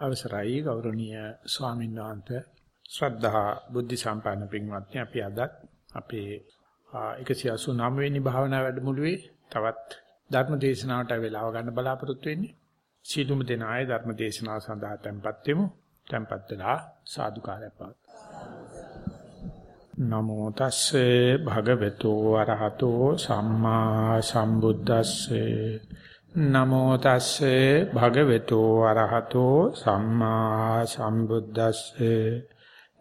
අවසරයි ගෞරවනීය ස්වාමීන් වහන්සේ. ශ්‍රද්ධා බුද්ධ සම්පන්න පින්වත්නි අපි අද අපේ 189 වෙනි භාවනා වැඩමුළුවේ තවත් ධර්ම දේශනාවට වෙලාව ගන්න බලාපොරොත්තු වෙන්නේ. සීලුම දෙනායේ ධර්ම දේශනාව සඳහා tempත් වෙමු. tempත් වෙලා සාදුකාරය පාත් නමෝ තස්සේ භගවතු අරහතෝ සම්මා සම්බුද්දස්සේ. නමෝ තස්සේ භගවතු අරහතෝ සම්මා සම්බුද්දස්සේ.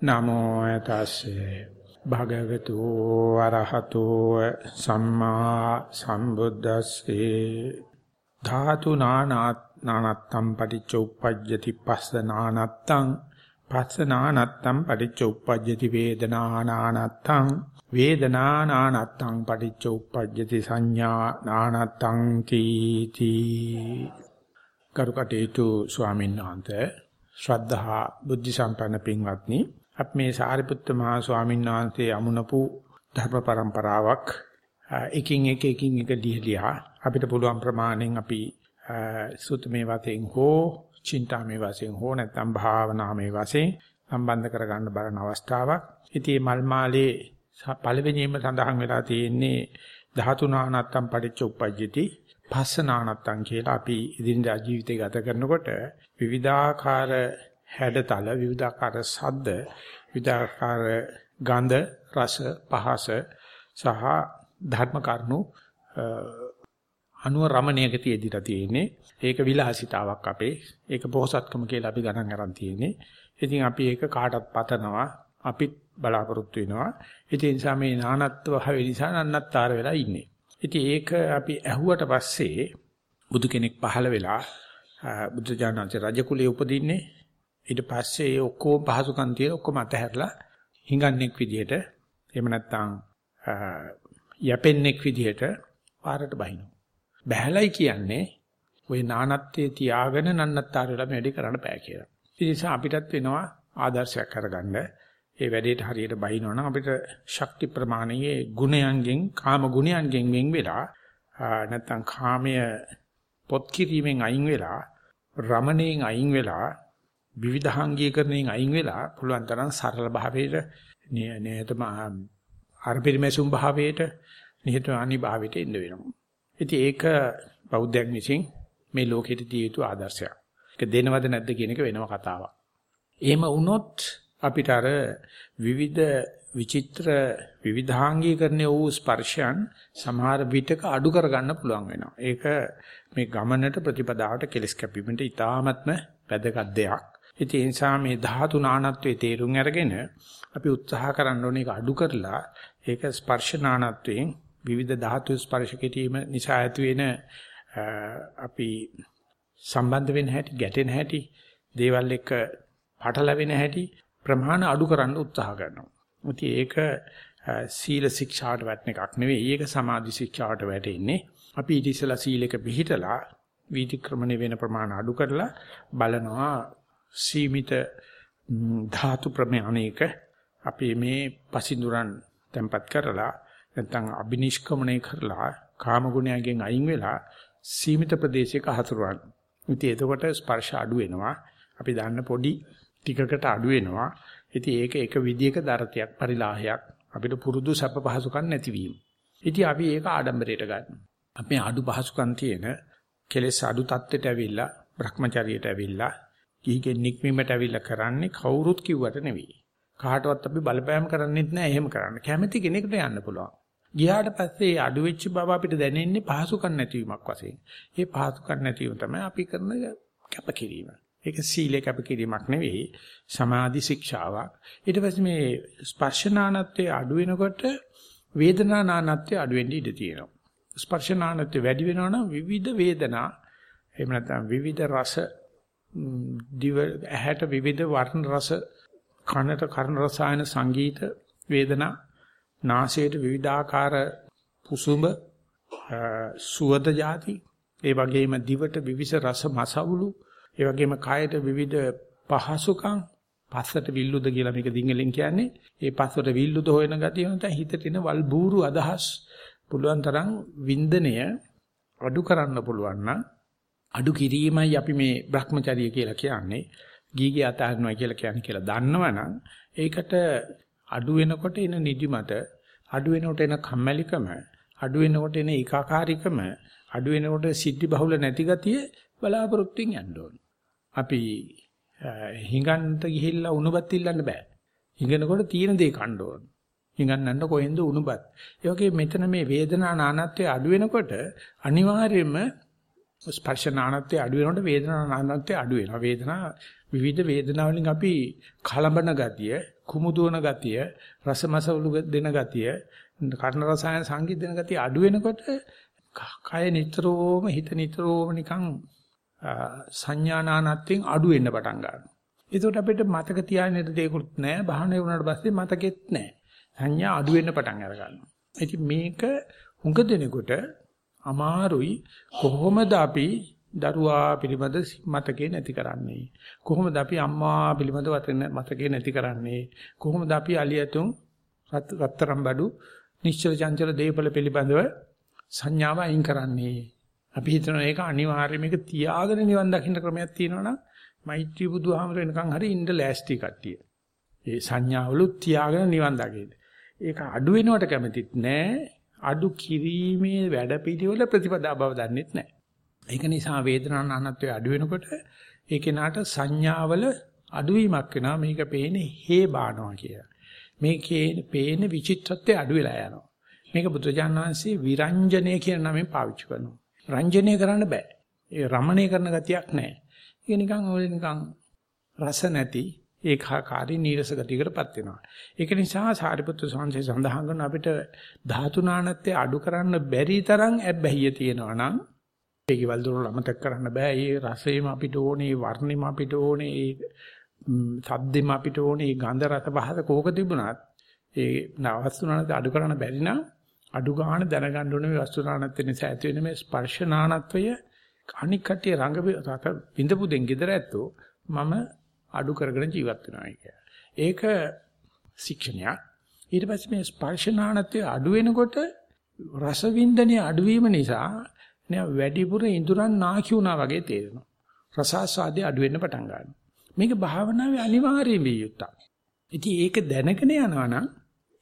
නමෝ තස්සේ භගවතු අරහතෝ සම්මා සම්බුද්දස්සේ. ධාතු නානාත් නානත්තම් පටිච්ච උප්පජ්ජති පස්ස නානත්තං පස්ස නානත්තම් පටිච්ච උප්පජ්ජති වේදනා නානත්තං වේදනා නානත්තං පටිච්ච උප්පජ්ජති සංඥා නානත්තං තීති කරුකටේතු ස්වාමීන් වහන්සේ ශ්‍රද්ධහා බුද්ධ සම්පන්න පින්වත්නි අප මේ සාරිපුත්ත මහා ස්වාමීන් වහන්සේ අමුණපු ධර්ම પરම්පරාවක් එකින් එක එකින් එක ලියලියා අපිට පුළුවන් ප්‍රමාණයෙන් අපි සුතමේ වශයෙන් හෝ චින්තාමේ වශයෙන් හෝ නැත්නම් භාවනාමේ වශයෙන් සම්බන්ධ කරගන්න බලන අවස්ථාවක්. ඉතින් මල් මාලේ පළවෙනියෙන්ම සඳහන් වෙලා තියෙන්නේ ධාතුනානත්තම් පටිච්ච උප්පජ්ජති පස්සනානත්තම් කියලා අපි ඉදින්දා ජීවිතය ගත කරනකොට විවිධාකාර හැඩතල විවිධාකාර සද්ද විවිධාකාර ගන්ධ රස පහස සහ ධර්ම කරුණු අනුව රමණයකදී එදිලා තියෙන්නේ. ඒක විලාසිතාවක් අපේ. ඒක බොහෝසත්කම කියලා අපි ගණන් අරන් තියෙන්නේ. ඉතින් අපි ඒක කාටත් පතනවා. අපිත් බලාපොරොත්තු වෙනවා. ඉතින් ඒ නිසා මේ නානත්ව භාවය නිසා නන්නත්තර වෙලා ඉන්නේ. ඉතින් ඒක අපි ඇහුවට පස්සේ බුදු කෙනෙක් පහළ වෙලා බුදු දානන්සේ රජ කුලයේ උපදින්නේ. ඊට පස්සේ ඒ ඔක්කොම පහසුකම් තියලා ඔක්කොම අතහැරලා හිඟන්නෙක් විදිහට එහෙම නැත්නම් යැපෙන්නෙක් විදිහට පාරට බහිනවා. බහැලයි කියන්නේ ওই නානත්තේ තියාගෙන නන්නත්තර වෙලා වැඩි කරන්න බෑ කියලා. ඒ නිසා අපිටත් වෙනවා ආදර්ශයක් අරගන්න ඒ වැඩේට හරියට බහිනවනම් අපිට ශක්ති ප්‍රමාණයේ ගුණයන්ගෙන් කාම ගුණයන්ගෙන් වෙන් වෙලා නැත්තම් කාමය පොත් කිරීමෙන් අයින් වෙලා රමණයෙන් අයින් වෙලා විවිධාංගීකරණයෙන් අයින් වෙලා පුළුවන් තරම් සරල භාවයට නියතම අර්පිරිමැසුම් භාවයට නිහතමානී භාවයට එන්න වෙනවා. ඉතින් ඒක බෞද්ධයන් විසින් මේ ලෝකෙට දිය යුතු ආදර්ශයක්. ඒක දෙනවද නැද්ද කියන එක වෙනම කතාවක්. එහෙම වුණොත් අපිට අර විවිධ විචිත්‍ර විවිධාංගීකරණය වූ ස්පර්ශයන් සමහර විටක අඩු කරගන්න පුළුවන් වෙනවා. ඒක මේ ගමනට ප්‍රතිපදාවට කෙලස් කැපීමට ඉතාමත්ම වැදගත් දෙයක්. ඉතින් ඒ නිසා මේ ධාතු නානත්වයේ තේරුම් අරගෙන අපි උත්සාහ කරන්න ඕනේ ඒක අඩු කරලා ඒක ස්පර්ශ නානත්වයෙන් විවිධ ධාතු ස්පර්ශ කිරීම නිසා ඇති වෙන අපි සම්බන්ධ වෙන හැටි ගැටෙන හැටි දේවල් එක්ක පටලැවෙන හැටි ප්‍රමාණ අඩු කරන්න උත්සාහ කරනවා. ඉතින් ඒක සීල ශික්ෂාවට වැටෙන එකක් නෙවෙයි. ඒක සමාධි ශික්ෂාවට වැටෙන්නේ. අපි ඊට ඉස්සලා සීලක පිළිහිටලා වීතික්‍රමණය වෙන ප්‍රමාණ අඩු කරලා බලනවා සීමිත ධාතු ප්‍රමාණයක අපි මේ පසින්දුරන් tempat කරලා නැත්නම් අබිනිෂ්ක්‍මණය කරලා කාම ගුණයන්ගෙන් අයින් වෙලා සීමිත ප්‍රදේශයක හසුරවන්න. ඉතින් එතකොට ස්පර්ශ අඩු වෙනවා. අපි දන්න පොඩි ටිකකට අඩු වෙනවා. ඉතින් ඒක එක විදියක දරතයක් පරිලාහයක් අපිට පුරුදු සැප පහසුකම් නැතිවීම. ඉතින් අපි ඒක ආඩම්බරයට ගන්නවා. අපි අඩු පහසුකම් තියෙන කෙලෙස් අඩු තත්ත්වයට ඇවිල්ලා Brahmacharyaට ඇවිල්ලා කීකෙන් නික්මීමට ඇවිල්ලා කරන්නේ කවුරුත් කිව්වට නෙවෙයි. කාටවත් අපි බලපෑම් කරන්නෙත් නෑ එහෙම කරන්න. කැමැති කෙනෙකුට යන්න පුළුවන්. ගියාට පස්සේ අඩු වෙච්ච බව අපිට දැනෙන්නේ පහසුකම් නැතිවීමක් වශයෙන්. ඒ පහසුකම් නැතිවීම තමයි අපි කරන කැපකිරීම. ඒක සීලේ කැපකිරීමක් නෙවෙයි සමාධි ශික්ෂාවක්. ඊට පස්සේ මේ ස්පර්ශනානත්වයේ අඩු වෙනකොට වේදනානානත්වයේ අඩු වෙන්න ඉඩ තියෙනවා. ස්පර්ශනානත්වයේ වැඩි වෙනවා නම් විවිධ වේදනා එහෙම නැත්නම් විවිධ රස දිව ඇහැට විවිධ වර්ණ රස කනට කර්ණ රසායන සංගීත වේදනා නාසයට විවිධාකාර කුසුඹ සුවඳ જાති ඒ වගේම දිවට විවිධ රස මසවුලු ඒ වගේම කායට විවිධ පහසුකම් පස්සට විල්ලුද කියලා මේක දිංගලෙන් කියන්නේ. ඒ පස්සට විල්ලුද හොයන ගතිය නැත්නම් හිතට එන වල් බూరు අදහස් පුළුවන් තරම් වින්දනය අඩු කරන්න පුළුවන් නම් අඩු කිරීමයි අපි මේ Brahmacharya කියලා කියන්නේ. ගීගේ අතහරිනවා කියලා කියන්නේ කියලා දන්නවනම් ඒකට අඩු වෙනකොට එන නිදිමත, අඩු වෙනකොට එන කම්මැලිකම, අඩු වෙනකොට එන ඒකාකාරීකම, අඩු වෙනකොට සිද්ධි බහුල නැති ගතිය බලාපොරොත්තුෙන් යන්න ඕන. අපි හිඟන්නට ගිහිල්ලා උණුබත් ඉල්ලන්න බෑ. හිඟනකොට තියෙන දේ කන්න ඕන. හිඟන්නන්න කොහෙන්ද උණුබත්. ඒ වගේ මෙතන මේ වේදනා නානත්වය අඩු වෙනකොට අනිවාර්යයෙන්ම ස්පර්ශ නානත්වය අඩු වෙනකොට වේදනා නානත්වය අඩු වෙනවා. වේදනා විවිධ වේදනා වලින් අපි කලබන ගතිය, කුමුදුවන ගතිය, රසමසවලු දෙන ගතිය, කර්ණ රසායන සංගීත දෙන ගතිය අඩු වෙනකොට කය නිතරම හිත නිතරම නිකන් සංඥානානත්වයෙන් අඩු වෙන්න පටන් ගන්නවා. ඒකට අපිට මතක තියාගෙන දෙයක්වත් නැහැ. භාවනා වුණාට පස්සේ මතකෙත් නැහැ. සංඥා අඩු වෙන්න පටන් අර ගන්නවා. ඉතින් මේක හුඟ දෙනකොට අමාරුයි කොහොමද අපි දරුවා පිළිබඳ මතකේ නැති කරන්නේ කොහොමද අපි අම්මා පිළිබඳ මතකේ නැති කරන්නේ කොහොමද අපි අලියතුන් රත්තරම් බඩු නිශ්චල චංචල දේපල පිළිබඳව සංඥාව අයින් කරන්නේ අපි හිතනවා ඒක අනිවාර්යයෙන් මේක තියාගෙන නිවන් දකින්න ක්‍රමයක් තියෙනවනම් මෛත්‍රී බුදුහාමර වෙනකන් හරි ඉන්න ලෑස්ති කට්ටිය. ඒ සංඥාවලුත් තියාගෙන නිවන් දකින්න. ඒක අඩු වෙනවට කැමතිත් නෑ. අඩු කිරීමේ වැඩපිළිවෙල ප්‍රතිපදා බව දන්නෙත් නෑ. ඒක නිසා වේදනා නානත්වයේ අඩු වෙනකොට ඒ කෙනාට සංඥාවල අඩුවීමක් වෙනවා මේක පේන්නේ හේ බානවා කියලා. මේකේ පේන විචිත්‍රත්වය අඩු වෙලා යනවා. මේක බුදුජාණන් වහන්සේ විරංජනය කියන නමෙන් පාවිච්චි කරනවා. රංජනය කරන්න බෑ. ඒ රමණය කරන ගතියක් නැහැ. ඒක නිකන් ඔය නිකන් රස නැති ඒකාකාරී නීරස ගතියකටපත් වෙනවා. ඒක නිසා සාරිපුත්‍ර සංසේ සඳහන් කරන අපිට ධාතු නානත්වයේ අඩු කරන්න බැරි තරම් ඇබ්බැහිය තියෙනවා නම් ඒකවල දුර අමතක කරන්න බෑ. ඒ රසෙම අපිට ඕනේ, වර්ණෙම අපිට ඕනේ, ඒ සද්දෙම අපිට ඕනේ, ඒ ගන්ධ රස පහස කෝක තිබුණත් ඒ නවස්තුනානත් අඩු කරන්න බැරි නම් අඩු ගන්න දැනගන්න ඕනේ මේ වස්තුනානත්ව නිසා ඇති වෙන මේ ස්පර්ශනානත්වය අනික් කටිය රඟ රක විඳපු දෙන් gedara ඇත්තෝ මම අඩු කරගෙන ජීවත් වෙනවා කියලා. ඒක ශික්ෂණයක්. ඊට පස්සේ මේ ස්පර්ශනානත්වය අඩු වෙනකොට රසවින්දනයේ අඩුවීම නිසා නේ වැඩිපුර ඉඳුරන් නාකි වුණා වගේ තේරෙනවා. රසාස්වාදයේ අඩු වෙන්න පටන් ගන්නවා. මේක භාවනාවේ අනිවාර්ය විය යුත්තක්. ඉතින් ඒක දැනගෙන යනවා නම්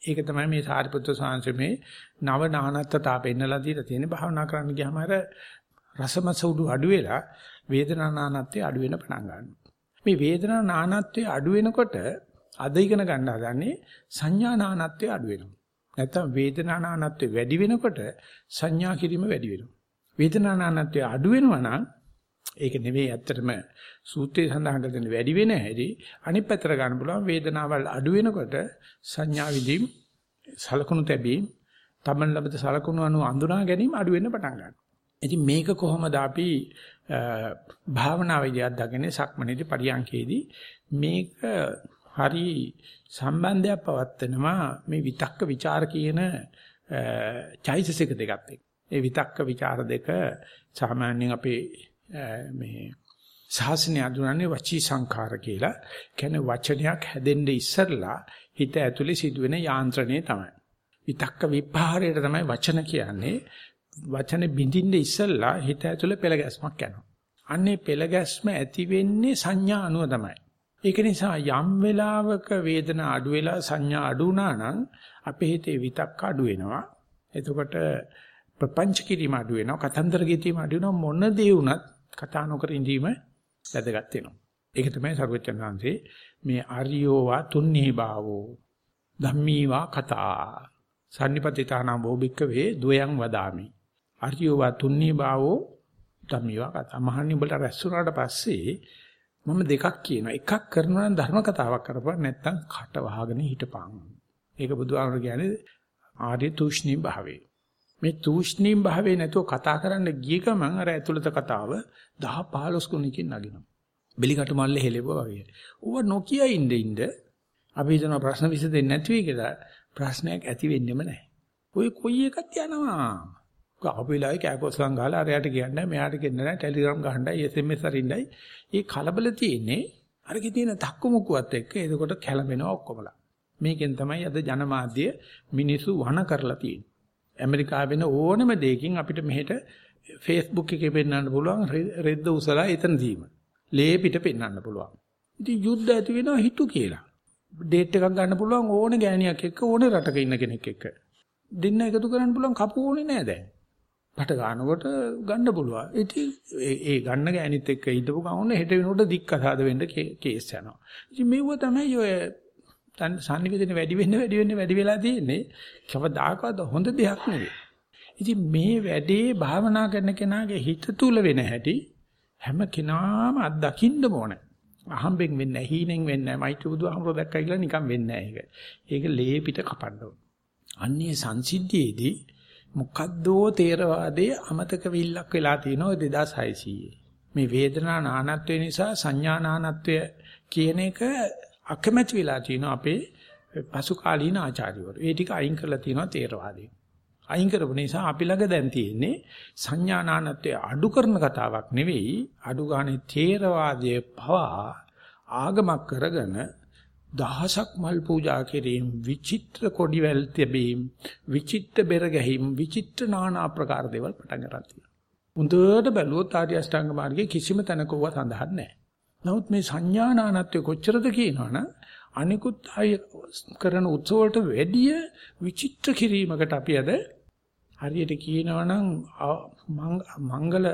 ඒක තමයි මේ සාරිපුත්‍ර සාංශමේ නව නානත්තතා පෙන්නලා දීලා තියෙන භාවනා කරන්න ගියාම අර රසමස උඩු අඩු වෙලා වේදනා නානත්වයේ අඩු වෙන පටන් ගන්නවා. මේ වේදනා නානත්වයේ අඩු වෙනකොට අද ඉගෙන ගන්න හදන්නේ සංඥා නානත්වයේ අඩු වෙනවා. නැත්තම් වේදනා නානත්වයේ වැඩි වෙනකොට සංඥා කිරීම වැඩි වෙනවා. වේදනා නානත්වයේ අඩු වෙනවා නම් ඒක නෙවෙයි ඇත්තටම සූත්‍රයේ සඳහන් කර දෙන වැඩි වෙන හැටි අනිත් පැත්තට ගන්න පුළුවන් වේදනාවල් අඩු වෙනකොට සංඥා විදීම් සලකුණු තැබීම් තමන් ලබද සලකුණු අනු අඳුනා ගැනීම අඩු වෙන්න පටන් ගන්නවා. ඉතින් මේක කොහොමද අපි භාවනා විද්‍යාව දකින්නේ සක්මනේදී පරියන්කේදී මේක හරි සම්බන්ධයක් පවත්වනවා මේ විතක්ක ਵਿਚාර කියන චෛතසික දෙකත් එක්ක. ඒ විතක්ක ਵਿਚාර දෙක සාමාන්‍යයෙන් අපේ මේ ශාසනය අඳුරන්නේ වචී සංඛාර කියලා. කියන්නේ වචනයක් හැදෙන්න ඉස්සරලා හිත ඇතුලේ සිදුවෙන යාන්ත්‍රණය තමයි. විතක්ක විපහාරයට තමයි වචන කියන්නේ. වචනේ බින්දින්න ඉස්සරලා හිත ඇතුලේ පෙළ ගැස්මක් යනවා. අන්නේ පෙළ ගැස්ම ඇති වෙන්නේ සංඥා අනුව තමයි. ඒක නිසා යම් වෙලාවක වේදනා අඩු වෙලා සංඥා අඩු වුණා නම් අපේ හිතේ විතක්ක අඩු වෙනවා. එතකොට ප්‍රපංච කිරීම අඩු වෙනවා. කතන්දර ගෙතීම අඩු වෙනවා. මොන දේ වුණත් කතා නොකර ඉඳීම වැදගත් වෙනවා. ඒක තමයි සර්වචන්හන්සේ මේ ආර්යෝවා තුන්නී භාවෝ ධම්මීවා කතා සම්නිපතිතානා බෝබික්කවේ ද්වයං වදාමි. ආර්යෝවා තුන්නී භාවෝ ධම්මීවා කතා. මහන්නේ උඹට රැස්ුණාට පස්සේ මම දෙකක් කියනවා. එකක් කරනවා නම් ධර්ම කතාවක් කරපුවා නැත්නම් කට වහගෙන හිටපන්. ඒක බුදුහාමර කියන්නේ ආර්ය තුෂ්ණී භාවේ. මේ තූෂ්ණීම් භාවයේ නැතුව කතා කරන්න ගිය ගමන් අර ඇතුළත කතාව 10 15 ගුණකින් නගිනවා. බෙලිකටු මල්ලේ හෙලෙවුවා වගේ. ඌව නොකිය ඉන්න ඉන්න අපි හිතන ප්‍රශ්න විසඳෙන්නේ නැති වෙයි කියලා ප්‍රශ්නයක් ඇති වෙන්නෙම නැහැ. ඔය කොයි එකක් යනවා. අපේලායි කෑකොස්සන් ගහලා අරයට කියන්නේ මෙයාට කියන්නේ නැහැ ටෙලිග්‍රෑම් ගහන්නයි SMS අරින්නයි. මේ කලබල තියෙන්නේ අරකේ තියෙන තක්කු මුක්කුවත් එක්ක එතකොට කැළඹෙනවා ඔක්කොමලා. මේකෙන් තමයි අද ජනමාධ්‍ය මිනිස්සු වණ කරලා තියෙන්නේ. ඇමරිකාවේ වෙන ඕනම දෙයකින් අපිට මෙහෙට Facebook එකේ පෙන්වන්න පුළුවන් රෙද්ද උසලා එතනදීම. ලේ පිට පෙන්වන්න පුළුවන්. ඉතින් යුද්ධ ඇති වෙනවා හිතු කියලා. ඩේට් එකක් ගන්න පුළුවන් ඕනේ ගෑණියක් එක්ක ඕනේ රටක ඉන්න කෙනෙක් එක්ක. දෙන්න එකතු කරන්න පුළුවන් කපු ඕනේ නෑ දැන්. පට ගන්නකොට ගන්න පුළුවන්. ඉතින් ඒ ගන්න ගෑණිත් එක්ක හිටපු ගමන් හෙට වෙනකොට දික්කසාද වෙන්න කේස් යනවා. ඉතින් මේව තමයි ඔය සංනිවේදනය වැඩි වෙන්න වැඩි වෙන්න වැඩි වෙලා තියෙන්නේ. කවදාකවත් හොඳ දෙයක් නෙවෙයි. ඉතින් මේ වැඩේ භාවනා කරන කෙනාගේ හිත තුල වෙන හැටි හැම කෙනාම අත්දකින්න ඕනේ. අහම්බෙන් වෙන්නේ නැහැ, හීනෙන් වෙන්නේ නැහැ. මෛත්‍රී බුදුහාමුදුරුවෝ දැක්කයි කියලා නිකන් වෙන්නේ නැහැ ඒක. ඒක ලේ පිට කපන්න ඕන. අන්නේ සංසිද්ධියේදී මොකද්දෝ තේරවාදයේ අමතක විල්ලක් වෙලා තියෙනවා 2600. මේ වේදනා නානත්වය නිසා සංඥා නානත්වය කියන එක අකමැති වෙලා තියෙනවා අපේ පසු කාලීන ආචාර්යවරු. ඒ ටික අයින් කරලා තියෙනවා තේරවාදයෙන්. අයින් කරපු නිසා අපි ළඟ දැන් තියෙන්නේ සංඥානානත්වය අඩු කරන කතාවක් නෙවෙයි අඩු ගානේ තේරවාදයේ පවා ආගමක් කරගෙන දහසක් මල් පූජා කිරීම විචිත්‍ර කොඩිවැල් තිබීම විචිත්‍ර බෙර ගැහිම් විචිත්‍ර নানা ආකාර දේවල් පටන් ගන්න තියෙනවා. හොඳට බැලුවොත් ආර්ය අෂ්ටාංග මාර්ගයේ කිසිම තැනක වුණා සඳහන් නැහැ. නමුත් මේ සංඥානානත්වය කොච්චරද කියනවනම් අනිකුත් අය කරන උත්සව වලට වැඩිය විචිත්‍ර කිරීමකට අපි අද හරියට කියනවනම් මංගල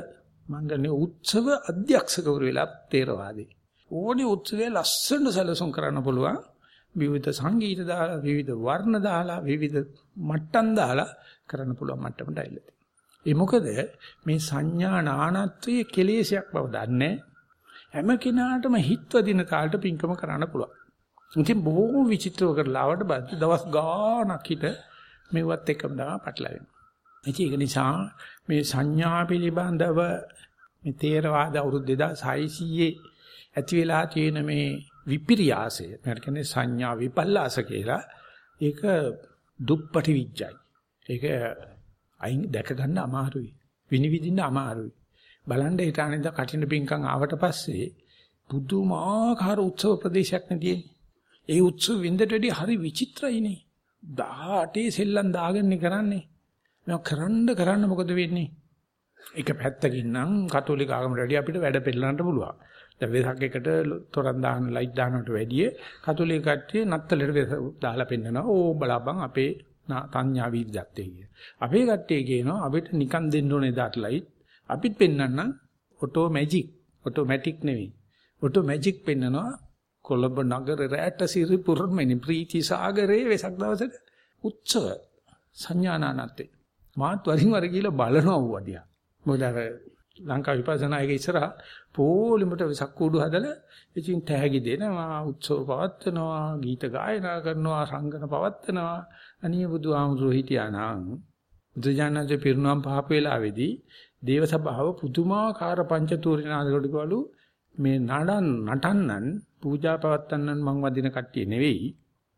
මංගලනේ උත්සව අධ්‍යක්ෂකවරු වෙලා තේරවාදී. ඕනි උත්සවයේ ලස්සන සැලසුම් කරන්න පුළුවන්. විවිධ සංගීත දාලා විවිධ වර්ණ දාලා විවිධ මට්ටම් දාලා කරන්න පුළුවන් මට්ටමට ඇවිල්ලා තියෙනවා. ඒ මොකද මේ සංඥා නානත්වයේ කෙලෙසයක් බව දන්නේ හැම කෙනාටම හිත්වදින කාලට පිංකම කරන්න පුළුවන්. ඉතින් බොහෝ විචිත්‍රව කරලා ආවට දවස් ගාණක් හිට මෙවත් එකම තමයි පටලවෙන්නේ. ඒක නිසා මේ සංඥා පිළිබඳව මේ තේරවාද අවුරුදු 2600 ඇති වෙලා තියෙන මේ විපිරියාසය මම කියන්නේ සංඥා විපල්ලාස කියලා ඒක දුප්පටි විඥයි. ඒක අයින් දැක ගන්න අමාරුයි. විනිවිදින්න අමාරුයි. බලන්න හිතානෙන්ද කටින පිංකම් ආවට පස්සේ පුදුමාකාර උත්සව ප්‍රදේශයක් නෙදී. ඒ උත්සව වින්දට වැඩි හරි විචිත්‍රයිනේ. 18 සෙල්ලම් දාගෙන කරන්නේ. මම කරන්න කරන්න මොකද වෙන්නේ? එක පැත්තකින් නම් කතෝලික ආගමට වැඩි අපිට වැඩ පෙළලන්න පුළුවන්. දැන් වෙසක් එකට තොරන් දාන ලයිට් දානකට වැඩිය කතෝලික කට්ටිය නත්තලට වෙස දාලා පෙන්නනවා. ඕ බලපන් අපේ තඤ්ඤා වීර්යයත්තේ කිය. අපේ කට්ටිය කියනවා අපිට නිකන් දෙන්න ඕනේ දාට ලයිට්. අපිත් පෙන්නන්නම් ඔටෝ මැජික්. ඔටෝමැටික් නෙවෙයි. ඔටෝ මැජික් පෙන්නනවා කොළඹ නගරේ රැට සිරිපුරමෙනි ප්‍රීති සාගරේ වෙසක් දවසට උත්සව සංඥානානත්තේ මාත් වරින් වර කියලා බලනවා වදියා. මොකද අර ලංකා විපස්සනා එක ඉස්සරහා පොලිමට වෙසක් කූඩු හදලා ඉතින් තෑගි දෙනවා උත්සව පවත්වනවා ගීත ගායනා කරනවා රංගන පවත්වනවා අනිය බුදුහාමුදුරුවෝ හිටියානම් බුදුජානක පිරුණම් පහප වෙලාවේදී දේව සභාව පුදුමාකාර පංචතූරිනාදකටකවලු මේ නඩන් නටන්නන් පූජා පවත්වන්නන් මං වදින කට්ටිය නෙවෙයි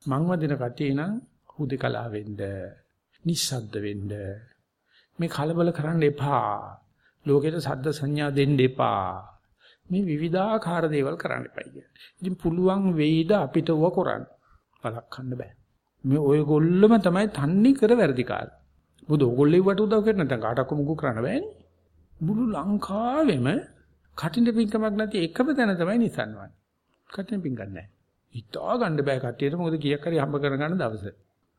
මං වදින කට්ටිය නම් හුදකලා වෙන්න නිස්සද්ද වෙන්න. මේ කලබල කරන්න එපා. ලෝකෙට සද්ද සංඥා දෙන්න එපා. මේ විවිධාකාර දේවල් කරන්න එපා කිය. ඉතින් පුළුවන් වෙයිද අපිට ව කරන්න. බලක්වන්න බෑ. මේ ඔයගොල්ලොම තමයි තන්නේ කර වැඩිකාර. මොකද ඔයගොල්ලෝ වට උදව් කරන නැත්නම් කාටවත් මුකු කරන්න බෑනේ. මුළු ලංකාවෙම කටින පිංකමක් නැති එකම තැන තමයි නිසන්වන්නේ. කටින පිංකක් නැහැ. හිතා ගන්න බෑ කට්ටියට මොකද කීයක් හරි හම්බ කරගන්න දවසේ.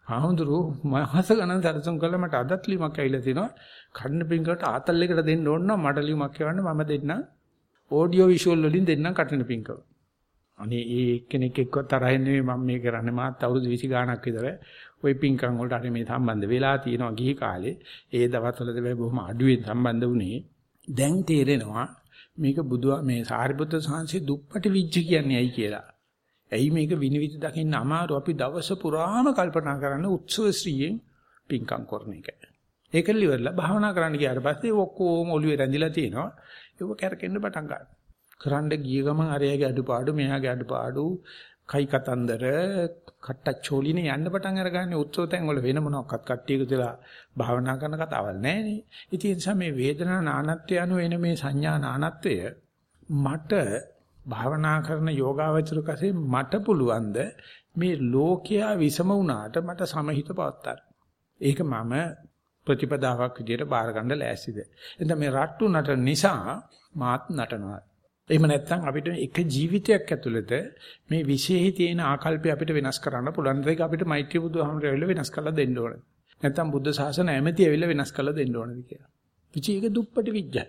ආහඳුරු මාස ගණන් සැලසුම් කළා මට අදත් ලියුමක් ඇවිල්ලා තිනවා කන්න පිංකට ආතල් එකට දෙන්න ඕන නම් මට ලියුමක් කියවන්න මම දෙන්නම් ඔඩියෝ විෂුවල් වලින් දෙන්නම් කටින පිංකව අනේ ඒ එක්කෙනෙක් එක්ක තරහින් නෙමෙයි මම මේ කරන්නේ මාත් අවුරුදු 20 ගාණක් විතර ওই පිංකම් වලට හරි මේ සම්බන්ධ වෙලා තියෙනවා ගිහි කාලේ ඒ දවස්වල දෙවයි බොහොම අඩුවෙන් සම්බන්ධ වුණේ දැන් තේරෙනවා මේක බුදුවා මේ සාරිපුත්‍ර සාංශි දුප්පටි විජ්ජ කියන්නේ ඇයි කියලා ඇයි මේක විනිවිද දකින්න අමාරු අපි දවස පුරාම කල්පනා කරන්නේ උත්සව ශ්‍රීයෙන් පිංකම් කරන එක. ඒක liverලා භාවනා කරන්න ගියාට පස්සේ ඔක්කොම ඔළුවේ රැඳිලා තියෙනවා. ඒක කැරකෙන්න පටන් ගන්නවා. කරන්න ගිය ගමන් අරයාගේ අඩුපාඩු මෙයාගේ අඩුපාඩු කයි කතන්දර කට්ටච්චෝලිනේ යන්න පටන් අරගන්නේ උත්සව තැන් වල වෙන මොනක්වත් කට්ටියක දාලා භාවනා කරන කතාවල් නැහැනේ. ඉතින් ඒ නිසා මේ වේදනා නානත්වය anu එන මේ සංඥා නානත්වය මට භාවනා කරන යෝගාවචර කසේ මට පුළුවන්ද මේ ලෝකයා විසම වුණාට මට සමහිත පවත්තන්න. ඒක මම ප්‍රතිපදාවක් විදියට බාර ගන්න ලෑස්තිද? එතන මේ රට්ටු නටන නිසා මාත් නටනවා. එහෙම නැත්නම් අපිට එක ජීවිතයක් ඇතුළත මේ විශේෂී තියෙන ආකල්පය අපිට වෙනස් කරන්න පුළුවන්. ඒක අපිට මෛත්‍රී බුදුහාමර ඇවිල්ලා වෙනස් කරලා දෙන්න ඕනේ. නැත්නම් බුද්ධ ශාසන ඇමති ඇවිල්ලා වෙනස් කරලා දෙන්න ඕනේද කියලා. ඉතින් ඒක දුප්පටි විඥයි.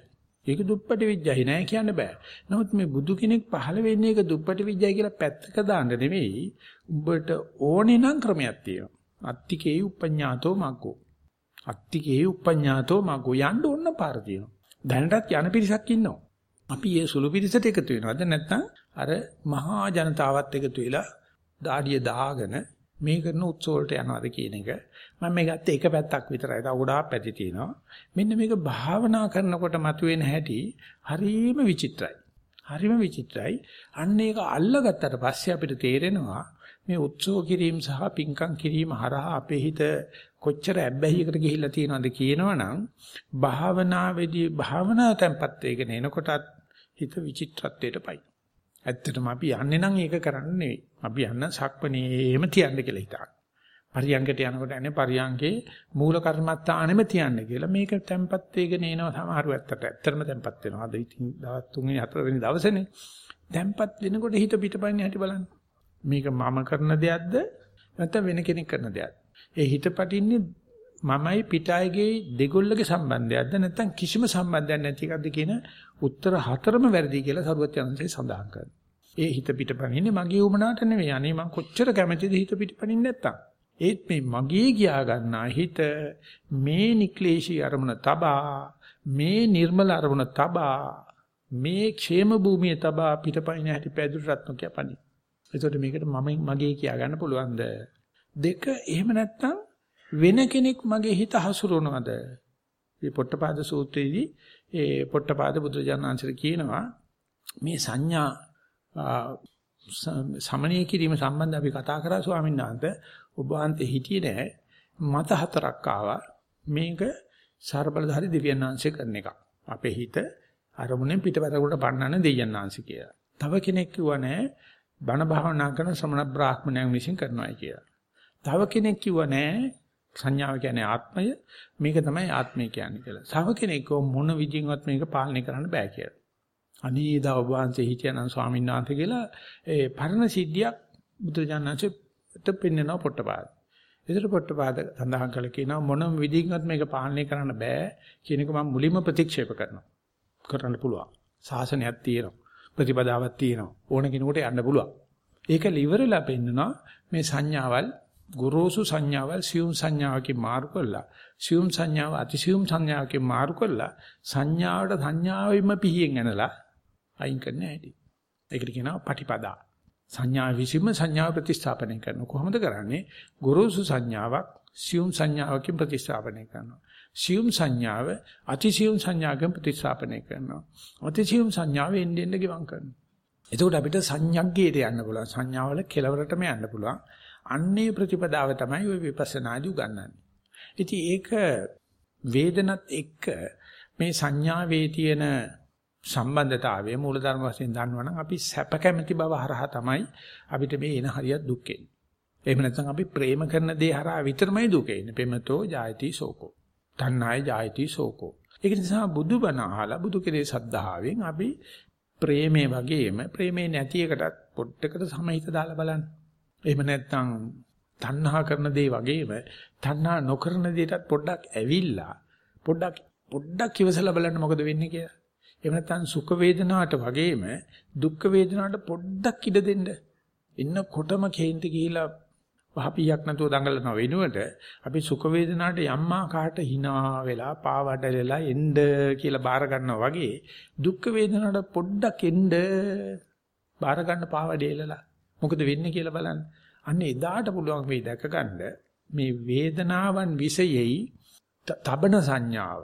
ඒක දුප්පටි විඥයි නෑ කියන්න බෑ. නමුත් මේ බුදු කෙනෙක් පහළ වෙන්නේ ඒක දුප්පටි විඥයි කියලා පැත්තක දාන්න නෙවෙයි. උඹට ඕනේ නම් ක්‍රමයක් තියෙනවා. අත්තිකේ උපඤ්ඤාතෝ මග්ගෝ. අත්තිකේ උපඤ්ඤාතෝ මග්ගෝ යන්න ඕන පාර තියෙනවා. දැනටත් යන පිරිසක් ඉන්නවා. අපි මේ සුළු පිරිසට එකතු වෙනවද නැත්නම් අර මහා ජනතාවත් එකතු වෙලා දාඩිය දාගෙන මේ කරන උත්සව වලට යනවාද කියන එක මම මේ ගත්තේ එක පැත්තක් විතරයි. තව ගොඩාක් පැති තියෙනවා. මෙන්න මේක භාවනා කරනකොට මතුවෙන හැටි හරිම විචිත්‍රයි. හරිම විචිත්‍රයි. අන්න ඒක අල්ලගත්තට පස්සේ අපිට තේරෙනවා මේ උත්සව කිරීම සහ පින්කම් කිරීම හරහා අපේ හිත කොච්චර ඇබ්බැහියකට ගිහිල්ලා තියෙනවද කියනවනම් භාවනාවේදී භාවනා tempත් වේගෙන එනකොටත් හිත විචිත්‍රත්වයට පයි. ඇත්තටම අපි යන්නේ නම් ඒක කරන්න නෙවෙයි. අපි යන්න සක්පනේම තියන්න කියලා හිතාන. පරියංගයට යනකොට යන්නේ පරියංගේ මූල කර්මත්තානෙම තියන්න කියලා. මේක තැම්පත් වෙගෙන එනවා සමහරව ඇත්තට. ඇත්තටම තැම්පත් වෙනවා. අද ඉතින් දවස් 3 වෙනි 4 වෙනි දවසේනේ. තැම්පත් වෙනකොට හිත පිටපයින් හැටි බලන්න. මේක මම කරන දෙයක්ද නැත්නම් වෙන කෙනෙක් කරන දෙයක්ද? ඒ හිත පටින්නේ මමයි පිටායගේ දෙගොල්ලගේ සම්බන්ධයක්ද නැත්නම් කිසිම සම්බන්ධයක් නැති එකක්ද කියන උත්තර හතරම වැරදි කියලා සරුවත් යනසේ සඳහන් කරනවා. ඒ හිත පිටපනින්නේ මගේ උමනාට නෙවෙයි. අනේ මං කොච්චර කැමතිද හිත පිටපනින්නේ නැත්තම්. ඒත් මේ මගේ ගියා ගන්නා හිත මේ නික්ලේශී අරමුණ තබා මේ නිර්මල අරමුණ තබා මේ ക്ഷേම භූමිය තබා පිටපයින් හැටි පැදුරටත් නොකිය පනි. එතකොට මේකට මම මගේ කියා ගන්න පුළුවන්ද? දෙක එහෙම නැත්නම් වෙන කෙනෙක් මගේ හිත හසුරවනවද? මේ පොට්ටපාද සූත්‍රයේදී ඒ පොට්ටපාද බුදුජානනාංශර කියනවා මේ සංඥා සමනය කිරීම සම්බන්ධ අපි කතා කරා ස්වාමීන් වහන්සේ ඔබ වහන්සේ හිටියේ නෑ මත හතරක් ආවා මේක සර්බලධාරි දිව්‍යඥාන්සේ කරන එක. අපේ හිත අරමුණෙන් පිටපතකට පන්නන දෙයයන්ාංශ කියලා. තව කෙනෙක් කිව්වා නෑ බණ භාවනා කරන ශ්‍රමණ බ්‍රාහ්මණයන් විසින් කරනවා කියලා. තව කෙනෙක් කිව්වා නෑ සංඥාව කියන්නේ ආත්මය මේක තමයි ආත්මය කියන්නේ කියලා. සව කෙනෙක් මොන විදිහින්වත් මේක පාලනය කරන්න බෑ කියලා. අනීදා ඔබ වහන්සේ හිටියනම් ස්වාමීන් වහන්සේ කියලා ඒ පරණ සිද්ධියක් බුදුජානනාංශයට පෙන්වනවා පොට්ටපාද. ඒතර පොට්ටපාද සඳහන් කළ කියනවා මොනම විදිහින්වත් මේක පාලනය කරන්න බෑ කියන එක මම මුලින්ම ප්‍රතික්ෂේප කරනවා. කරන්න පුළුවන්. ශාසනයක් තියෙනවා. ප්‍රතිපදාවක් තියෙනවා. ඕන කෙනෙකුට යන්න පුළුවන්. ඒක liverලා පෙන්නනවා මේ සංඥාවල් ගොරෝසු සංඥාවල් සියුම් සංඥාවකින් මාරු කරලා සියුම් සංඥාව අතිසියුම් සංඥාවකින් මාරු කරලා සංඥාවට සංඥාවෙම පිහියෙන් ඇනලා අයින් කරන්න හැටි. ඒකට කියනවා පටිපදා. සංඥා විසින්ම සංඥාව ප්‍රතිස්ථාපනය කරනවා. කොහොමද කරන්නේ? ගොරෝසු සංඥාවක් සියුම් සංඥාවකින් ප්‍රතිස්ථාපනය කරනවා. සියුම් සංඥාව අතිසියුම් සංඥාවකින් ප්‍රතිස්ථාපනය කරනවා. අතිසියුම් සංඥාව එන්නේ එන්නේ ගිවං කරනවා. එතකොට අපිට සංඥග්ගයට යන්න පුළුවන්. සංඥාවල කෙලවරටම යන්න පුළුවන්. අන්නේ ප්‍රතිපදාව තමයි ওই විපස්සනාදී උගන්වන්නේ. ඉතින් ඒක වේදනත් එක්ක මේ සංඥාවේ තියෙන සම්බන්ධතාවය මූලධර්ම වශයෙන් දන්නවනම් අපි සැප කැමැති බව හරහා තමයි අපිට මේ එන හරියක් දුක් එන්නේ. එහෙම නැත්නම් අපි ප්‍රේම කරන දේ හරහා විතරමයි දුක එන්නේ. ප්‍රේමතෝ ජායති සෝකෝ. තණ්හාය ජායති සෝකෝ. ඒක නිසා බුදුබණ අහලා බුදු කෙරේ සද්ධාවෙන් අපි ප්‍රේමේ වගේම ප්‍රේමේ නැති එකටත් පොඩ්ඩකට සමහිත දාලා බලන්න. එහෙම නැත්නම් තණ්හා කරන දේ වගේම තණ්හා නොකරන දේටත් පොඩ්ඩක් ඇවිල්ලා පොඩ්ඩක් පොඩ්ඩක් ඉවසලා බලන්න මොකද වෙන්නේ කියලා. එහෙම නැත්නම් සුඛ වේදනාවට වගේම දුක්ඛ වේදනාවට පොඩ්ඩක් ඉඩ දෙන්න. ඉන්නකොටම කේන්ති ගිහිලා වහපියක් නැතුව දඟලන වෙනුවට අපි සුඛ වේදනාවට යම්මා කාට hina වෙලා පාවඩලලා එන්න කියලා බාර ගන්නවා වගේ දුක්ඛ වේදනාවට පොඩ්ඩක් එන්න බාර ගන්න පාවඩේලලා මොකද වෙන්නේ කියලා බලන්න. අන්න එදාට පුළුවන් වෙයි දැකගන්න මේ වේදනාවන් විසෙයි තබන සංඥාව.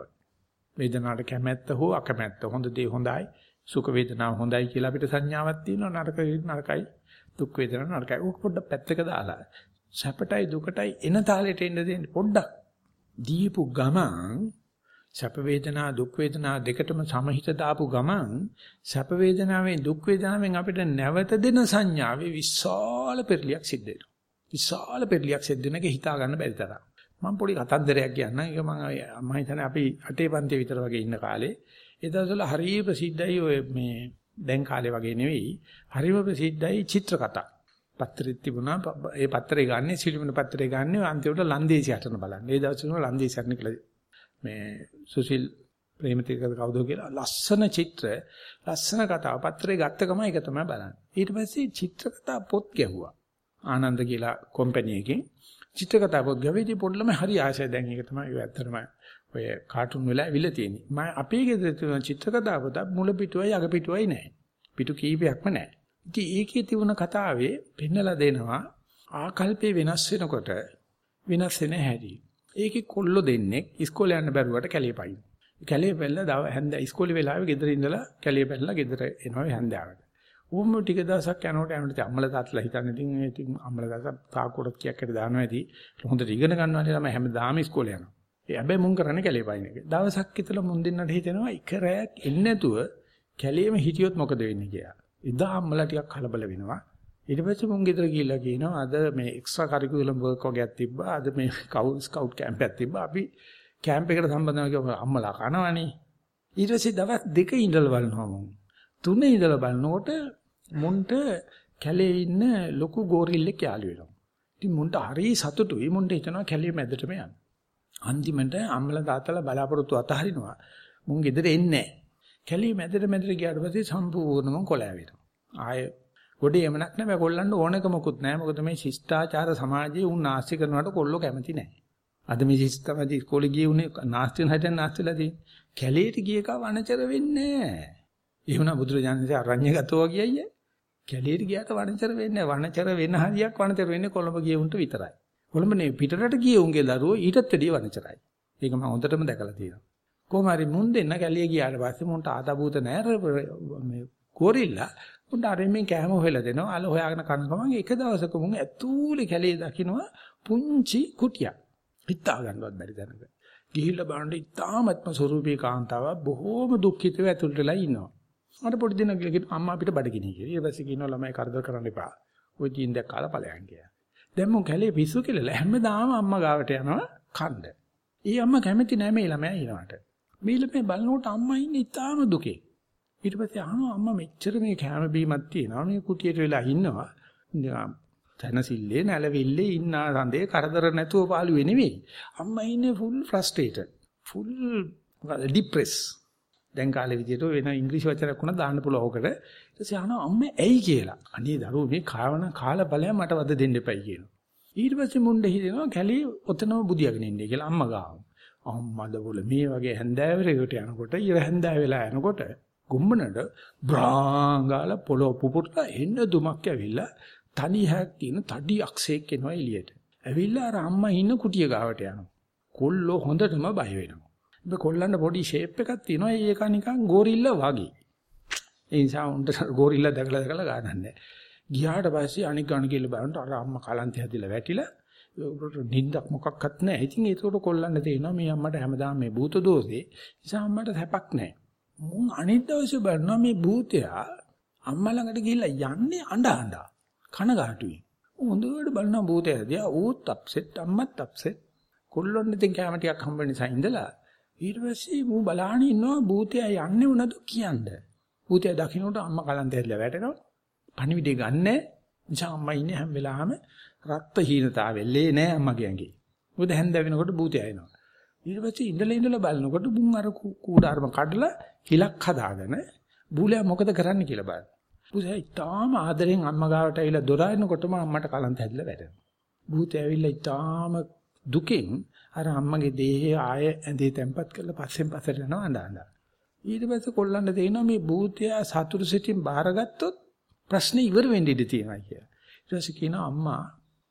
වේදනාවට කැමැත්ත හෝ අකමැත්ත හොඳ දේ හොඳයි සුඛ වේදනාව හොඳයි කියලා අපිට සංඥාවක් තියෙනවා නරක නරකයි දුක් වේදනාව නරකයි. ඕක පොඩ්ඩක් පැත්තක දාලා සැපටයි දුකටයි එන තාලෙට එන්න දෙන්න පොඩ්ඩක් දීපු ගමන් සැප වේදනා දුක් වේදනා දෙකටම සමහිත දාපු ගමන් සැප වේදනාවෙන් දුක් වේදනාවෙන් අපිට නැවත දෙන සංඥාවේ විශාල පෙරලියක් සිද්ධ වෙනවා. විශාල පෙරලියක් සිද්ධ වෙනක හිතා ගන්න බැරි තරම්. මම පොඩි කතන්දරයක් කියන්නම්. ඒක මම මම හිතන්නේ අපි අටේ පන්තියේ විතර වගේ ඉන්න කාලේ ඒ දවස්වල හරිය ප්‍රසිද්ධයි ඔය මේ දැන් කාලේ වගේ නෙවෙයි. හරිම ප්‍රසිද්ධයි චිත්‍ර කතා. පත්‍රෙත් තිබුණා. ඒ පත්‍රේ ගන්න සිළුමිණ පත්‍රේ ගන්න අන්තිමට ලන්දේසි හටන බලන්න. ඒ දවස්වල ලන්දේසි හටන කියලා මේ සුසිල් ප්‍රේමතිලක කවුද කියලා ලස්සන චිත්‍ර ලස්සන කතා පත්‍රේ ගත්ත ගම ඒක තමයි බලන්නේ. ඊට පස්සේ චිත්‍ර කතා පොත් ගැහුවා. ආනන්ද කියලා කම්පැනි එකකින් චිත්‍ර කතා පොත් ගැවෙදී පොඩ්ඩලම හරි ආසයි දැන් ඒක තමයි ඒක ඇත්තටම ඔය කාටුන් වෙලා ඇවිල්ලා තියෙන්නේ. මම අපේ ගෙදර තියෙන චිත්‍ර කතා පොත මුල පිටුවයි අග පිටුවයි නැහැ. පිටු කීපයක්ම නැහැ. ඉතින් ඒකේ තිබුණ කතාවේ පෙන්නලා දෙනවා ආකල්පේ වෙනස් වෙනකොට වෙනස් වෙන හැටි. ඒකේ කොල්ලෝ දෙන්නෙක් ඉස්කෝලේ යන්න බැරුවට කැලේ පයින්. කැලේ පැල්ල දව හැන්ද ඉස්කෝලේ වෙලාවේ ගෙදර ඉඳලා කැලේ පැල්ලලා ගෙදර එනවා හැන්දාවට. ඌම ටික දවසක් යනකොට යනකොට අම්මලා තාත්තලා හිතන්නේ ඉතින් ඉතින් අම්මලා තාත්තා තාක්කුවට කියක් හරි දානවා ඇති. හොඳට ඉගෙන ගන්නවා ළමයි හැමදාම ඉස්කෝලේ යනවා. ඒ හැබැයි මුන් කරන්නේ කැලේ පයින් එක. දවසක් විතර මුන් දෙන්නට හිතෙනවා එක රැයක් එන්නේ නැතුව කැලේම හිටියොත් මොකද වෙන්නේ කියලා. එදා අම්මලා ටිකක් කලබල වෙනවා. ඊට පස්සේ මුන් ගෙදර ගිහිල්ලා කියනවා අද මේ එක්ස්ට්‍රා කරිකුලම් වර්ක් වගේක් තිබ්බා. අද මේ ස්කවුට් කැම්ප් එකක් තිබ්බා. අපි කැම්ප් එකට සම්බන්ධව කිව්වා අම්මලා කනවනේ. ඊට පස්සේ දවස් දෙක ඉඳලා බලනවා මුන්. තුනේ ඉඳලා බලනකොට මුන්ට කැලේ ඉන්න ලොකු ගෝරිල්ලෙක් යාළු වෙනවා. ඉතින් මුන්ට හරි සතුටුයි. මුන්ට හිතනවා කැලේ මැදටම යන්න. අන්තිමට අම්මලා තාත්තලා බලාපොරොත්තු අතහරිනවා. මුන් ගෙදර එන්නේ නැහැ. කැලේ මැදට මැදට ගියාට පස්සේ සම්පූර්ණම කොලෑ වෙනවා. ආය ගොඩේ එමනක් නැහැ කොල්ලන්ට ඕනකමකුත් නැහැ. මොකද මේ ශිෂ්ටාචාර සමාජයේ උන් නාස්ති කරනවට කොල්ලෝ කැමති නැහැ. අද මේ ශිෂ්ටාචාරදී ඉස්කෝලේ ගියේ උනේ නාස්ති වෙන හැටෙන් නාස්තිලා තියෙන්නේ. කැලේට ගිය එක වනචර වෙන්නේ නැහැ. එහෙමනම් බුදුරජාණන්සේ අරඤ්‍යගතව ගියයි. කැලේට ගියාට වනචර වෙන්නේ නැහැ. වනචර වෙන හරියක් වනචර වෙන්නේ කොළඹ ගිය උන්ට විතරයි. කොළඹනේ පිටරට ගිය උන්ගේ දරුවෝ ඊටත් වැඩිය වනචරයි. ඒක මම හොඳටම දැකලා තියෙනවා. කොහොම හරි මුන් දෙන්න කැලිය ගියාට පස්සේ මුන්ට ආතබූත නැහැ මේ ගෝරිල්ලා මුන්ට අරින්ෙන් කෑම හොයලා දෙනවා. අල හොයාගෙන කන ගමන් එක දවසක මුන් ඇතුලේ කැලේ දකින්නවා පුංචි කුටියක්. හිතා ගන්නවත් බැරි දැනක. ගිහිල්ලා බලන්න ඉතාමත්ම ස්වරූපී කාන්තාවක් බොහෝම දුක්ඛිතව ඇතුළට වෙලා ඉන්නවා. මට පොඩි දිනක් ගිහින් අම්මා අපිට බඩගිනි කියලා. ඊට පස්සේ කියනවා ළමයි කරදර කරන්න එපා. ඔය ජීන්දක් කාලා ඵලයන් කියලා. දැන් මම කැලේ පිස්සු කියලා හැමදාම අම්මා ගාවට යනවා කණ්ඩ. ඊ අම්මා කැමති නැහැ මේ ළමයා ඊනවට. මේ ළමයා බලනකොට අම්මා ඉන්නේ ඉතාම දුකේ. ඊට පස්සේ අහනවා අම්මා මෙච්චර මේ කැම බීමක් තියෙනවා මේ කුටියට වෙලා ඉන්නවා. තනසිල්ලේ නැලවිල්ලේ ඉන්න සඳේ කරදර නැතුව පාළුවේ නෙවෙයි. අම්මා ඉන්නේ ෆුල් ෆ්‍රස්ට්‍රේටඩ්. ෆුල් ડિප්‍රෙස්. දැන් කාලේ විදියට වෙන ඉංග්‍රීසි වචනයක් වුණා දාන්න පුළුවන් ඕකට. ඊට පස්සේ අහනවා අම්මා ඇයි කියලා. අනේ දරුවෝ මේ කාවන කාලා බලයන් මට වද දෙන්න එපයි කියනවා. ඊට පස්සේ මුණ්ඩ හිතෙනවා කැලේ ඔතනම බුදියාගෙන ඉන්නේ කියලා අම්මා ගාව. අම්මද බොල මේ වගේ හැන්දෑවරේකට යනකොට ඉර හැන්දෑ වෙලා යනකොට ගුම්බනට බ්‍රාංගාල පොළොව පුපුරලා එන්න දුමක් ඇවිල්ලා තනි හැක් තියෙන තඩි අක්ෂේක් එනවා එළියට. ඇවිල්ලා අර අම්මා ඉන්න කුටිය ගාවට යනවා. කොල්ලෝ හොඳටම බය වෙනවා. මේ කොල්ලන්ට පොඩි ෂේප් එකක් තියෙනවා. ඒක නිකන් ගෝරිල්ලා වගේ. ඒ නිසා උන්ට ගෝරිල්ලා දැකලා දැකලා ගන්නන්නේ. ගියාට පස්සේ අනික් ගන්න කියලා බලනකොට අර අම්මා කලන්තය හැදිලා වැටිලා නිින්දක් මොකක්වත් නැහැ. ඉතින් ඒකට කොල්ලන්න තේනවා මේ අම්මට හැමදාම මේ භූත දෝෂේ නිසා අම්මට හැපක් නැහැ. මුන් අනිත් දවසේ බලනවා මේ භූතයා අම්මා ළඟට ගිහිල්ලා යන්නේ අඬ අඬ. කනගාටුයි. හොඳට බලනවා භූතයා දිහා ඌත් අප්සෙට් අම්මත් අප්සෙට්. කොල්ලොන් ඉතින් කැම ටිකක් හම්බ වෙන නිසා ඉඳලා ඊට පස්සේ මූ බලාගෙන ඉන්නවා භූතයා යන්නේ උනද කියන්නේ. භූතයා දකින්නට අම්මා කලන්තය හැදලා වැටෙනවා. පණිවිඩය ගන්නෑ. නිසා අම්මා ඉන්නේ හැම වෙලාවෙම රක්ත හීනතාවෙල්ලේ නෑ අම්මගේ ඇඟේ. මොකද හැන්ද වෙනකොට භූතයා එනවා. ඊට පස්සේ ඉඳලා ඉඳලා බලනකොට බුන් අර කූඩාරම කඩලා හිලක් හදාගෙන බූලයා මොකද කරන්න කියලා බලන්න. බුසයි ඊටාම ආදරෙන් අම්මා ගාවට ඇවිල්ලා දොර අරිනකොටම අම්මට කලන්ත හැදලා වැටෙනවා. භූතය ඇවිල්ලා ඊටාම දුකෙන් අර අම්මගේ දේහය ආය ඇඳේ තැම්පත් කරලා පස්සෙන් පස්සට යනවා අඬ අඬ. ඊට පස්සේ කොල්ලන්ට තේිනවා මේ භූතය සතුරු සිටින් බාරගත්තොත් ප්‍රශ්නේ ඉවර වෙන්න ඉඩ තියෙනවා කියලා. ඊට පස්සේ කියනවා අම්මා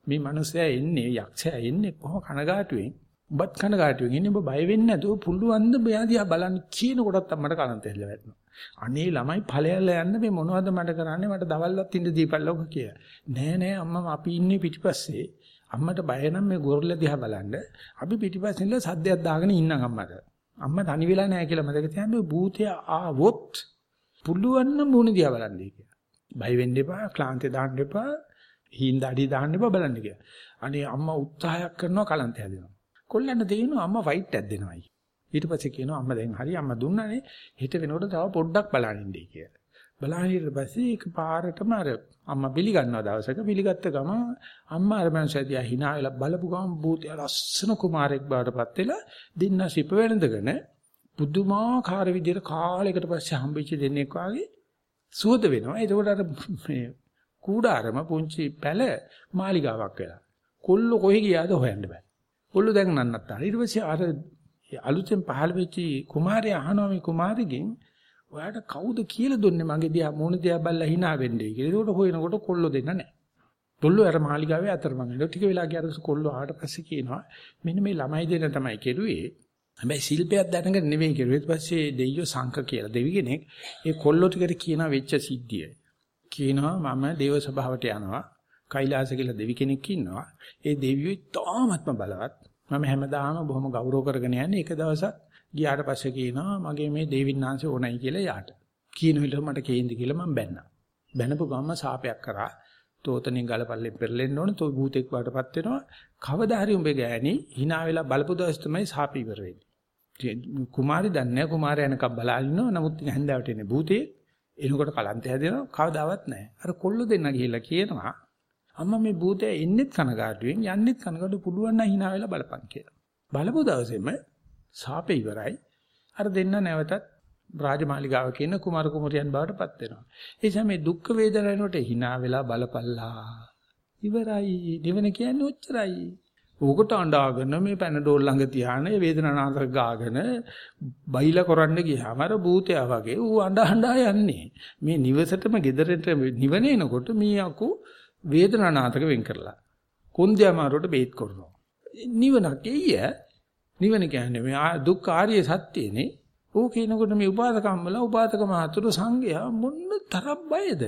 මේ මිනිස්සයා එන්නේ යක්ෂයා එන්නේ කොහොම කනගාටුවෙන් උඹත් කනගාටුවෙන් ඉන්නේ ඔබ බය වෙන්නේ නැතුව පුළුවන් ද බයා දිහා බලන්න කියන කොටත් අම්මට කලන්ත හැදලා වැටෙනවා. අනේ ළමයි ඵලයල්ල යන්න මේ මොනවද මට කරන්නේ මට දවල්වත් ඉඳ දීපල්ලෝක කියලා. නෑ නෑ අම්මා අපි ඉන්නේ පිටිපස්සේ. අම්මට බය නම් මේ ගොරල දිහා බලන්න. අපි පිටිපස්සේ ඉඳලා සද්දයක් දාගෙන ඉන්නම් අම්මට. අම්මා තනි වෙලා නෑ කියලා මතක තියාගන්න භූතය ආවොත් පුළුවන් නම් මොන දිහා බලන්නේ කියලා. බය වෙන්න එපා, ක්ලාන්තේ දාන්න එපා, හිඳ අඩි දාන්න එපා බලන්න කියලා. අනේ අම්මා උත්සාහයක් කරනවා කලන්ත හැදෙනවා. කොල්ලන්ට තේරෙනවා අම්මා ෆයිට් එකක් දෙනවායි. ඊට පස්සේ කියනවා අම්මා දැන් හරි අම්මා දුන්නානේ හෙට වෙනකොට තව පොඩ්ඩක් බලන්න ඉන්නයි කියලා. බලන්න ඊට පස්සේ ඒක පාරටම අර අම්මා පිළිගන්නවා දවසක පිළිගත්ත ගම අම්මා අර මනුස්සයා hina වෙලා බලපු ගම භූතය ලස්සන කුමාරෙක් බාටපත් වෙලා දෙන්න සිප වෙනදගෙන පුදුමාකාර විදිහට කාලයකට පස්සේ හම්බෙච්ච දෙන්නෙක් වාගේ සුවද වෙනවා. එතකොට අර මේ කූඩාරම පුංචි පැල මාලිගාවක් වෙලා. කොල්ල කොහෙ ගියාද හොයන්න බෑ. කොල්ල දැන් නන්නත් ඊට පස්සේ අර අලුතෙන් පහළ වෙච්ච කුමාරයා අහනවා මේ කුමාරිගෙන් ඔයාට කවුද කියලා දුන්නේ මගේ දිහා මොන දිහා බල්ලා hina වෙන්නේ කියලා. ඒකට හොයනකොට කොල්ල දෙන්න නැහැ. කොල්ලෝ අර මාලිගාවේ අතරමං වෙනවා. ටික වෙලා ගියාට කොල්ලෝ ආවට පස්සේ කියනවා මෙන්න මේ ළමයි දෙන්න තමයි කෙරුවේ. හැබැයි ශිල්පයක් දැනගෙන නෙවෙයි කෙරුවේ. ඊට පස්සේ දෙයියෝ සංක කියලා දෙවි කෙනෙක් ඒ කොල්ලෝ ටිකට කියන වෙච්ච සිද්ධිය. කියනවා මම දේව සභාවට යනවා. කෛලාස කියලා දෙවි කෙනෙක් ඉන්නවා. ඒ දෙවියෝ තාමත්ම බලවත්. මම හැමදාම බොහොම ගෞරව කරගෙන යන්නේ. එක දවසක් ගියාට පස්සේ කියනවා මගේ මේ දේවින්නාංශ ඕනයි කියලා යාට. කියන විදිහට මට කේන්ති කියලා මම බැන්නා. බැනපු ගමම සාපයක් කරා. තෝතනින් ගලපල්ලෙන් පෙරලෙන්න ඕන තෝ භූතෙක් වඩපත් වෙනවා. කවදා හරි උඹේ ගෑණි hina වෙලා බලපු දවස් තමයි සාප ඉවර වෙන්නේ. කුමාරි දන්නේ කුමාරයා එනකම් බලාලිනව නමුත් හැන්දාවට එන්නේ භූතේ එනකොට කලන්ත හැදෙනවා කවදාවත් නැහැ. අර කොල්ල දෙන්න ගිහිල්ලා කියනවා අම්මා මේ භූතය එන්නෙත් කනගාටුවෙන් යන්නෙත් කනගාටු පුළුවන් නම් hina වෙලා බලපන් කියලා. බලපු දවසේම සාපේ ඉවරයි. අර දෙන්න නැවතත් රාජමාලිගාව කියන කුමාර කුමරියන් බවට පත් වෙනවා. ඒ නිසා මේ දුක් වේදනාවනට hina වෙලා බලපල්ලා. ඉවරයි. නිවන කියන්නේ ඔච්චරයි. ඕකට අඬාගෙන මේ පැනඩෝල් ළඟ තියාන වේදනානාශක ගාගෙන බයිලා කරන්න ගියාම අර භූතයා වගේ ඌ අඬ අඬා යන්නේ. මේ නිවසටම ගෙදරට නිවන එනකොට මේ අකු වේදනානාශක වෙන් කරලා. කොන්දේමාරුවට බේත් කරනවා. නිවනක් එయ్య නිවන කියන්නේ මේ දුක් ආර්ය සත්‍යනේ. ඕක කියනකොට මේ උපාසකම්මල උපාසක මහතුරු සංඝයා මොන්න තරම් බයද?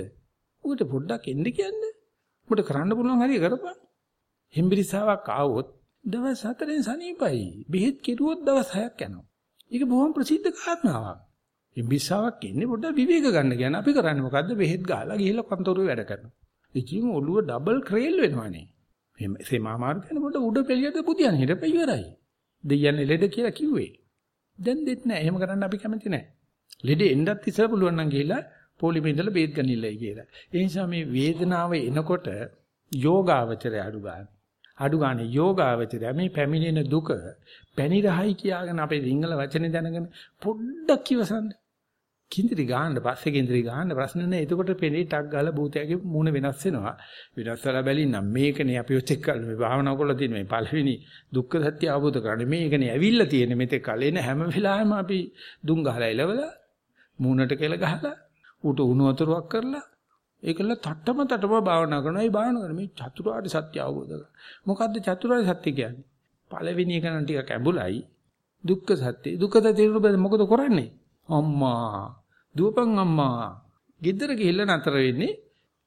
උකට පොඩ්ඩක් එන්න කියන්නේ. උඹට කරන්න පුළුවන් හරිය කරපන්. හෙම්බිරිසාවක් ආවොත් දවස් 4ෙන් සනීපයි. බෙහෙත් කෙරුවොත් දවස් 6ක් යනවා. ඒක බොහොම ප්‍රසිද්ධ කාරණාවක්. හෙම්බිරිසාවක් ඉන්නේ පොඩ්ඩක් විවේක ගන්න කියන අපි කරන්නේ මොකද්ද? බෙහෙත් ගාලා ගිහිල්ලා කන්තරුවේ වැඩ කරනවා. ඉතින් ඔළුව ඩබල් ක්‍රේල් වෙනවනේ. එහෙම සේමා මාර්ග යන පොඩ උඩ පෙළියට පුදියන් හිටපෙ ඉවරයි. දෙයයන් ලෙඩ කියලා කිව්වේ. දැන් දෙත් නෑ. එහෙම කරන්න අපි කැමති නෑ. ලෙඩ එන්නත් ඉස්සර පුළුවන් නම් ගිහිල්ලා පොලිමේ ඉඳලා බේත් ගන්නilla කියලා. ඒ නිසා මේ වේදනාව එනකොට යෝගාවචරය අඩු ගන්න. අඩු ගන්න යෝගාවචරය මේ පැමිණෙන දුක පැණි රහයි කියාගෙන අපේ සිංහල වචනේ දැනගෙන පොඩ්ඩක් ඉවසන්න. කිඳිරි ගන්න පස්සේ කිඳිරි ගන්න ප්‍රශ්න නැහැ. එතකොට පෙනේ ටක් ගාලා භූතයාගේ මූණ වෙනස් වෙනවා. වෙනස් වෙලා බැලින්නම් මේකනේ අපි ඔච්චර කල් මේ භාවනා කරලා තියෙන මේ පළවෙනි දුක්ඛ සත්‍ය අවබෝධ කරගන්න. මේකනේ ඇවිල්ලා තියෙන්නේ මෙතෙක් කල එන හැම වෙලාවෙම අපි දුම් ගහලා එලවලා මූණට කෙල ගහලා ඌට උණු වතුරක් කරලා ඒකල තට්ටම තටම භාවනා කරනවා. ඒ භාවනා කරන මේ චතුරාර්ය සත්‍ය අවබෝධ කරගන්න. මොකද්ද චතුරාර්ය සත්‍ය කියන්නේ? පළවෙනි එක නම් ටිකක් ඇඹුලයි. දුක්ඛ සත්‍ය. දුක්ඛ සත්‍ය කියන මොකද කරන්නේ? අම්මා දුවපන් අම්මා. ගෙදර ගිහිල්ලා නතර වෙන්නේ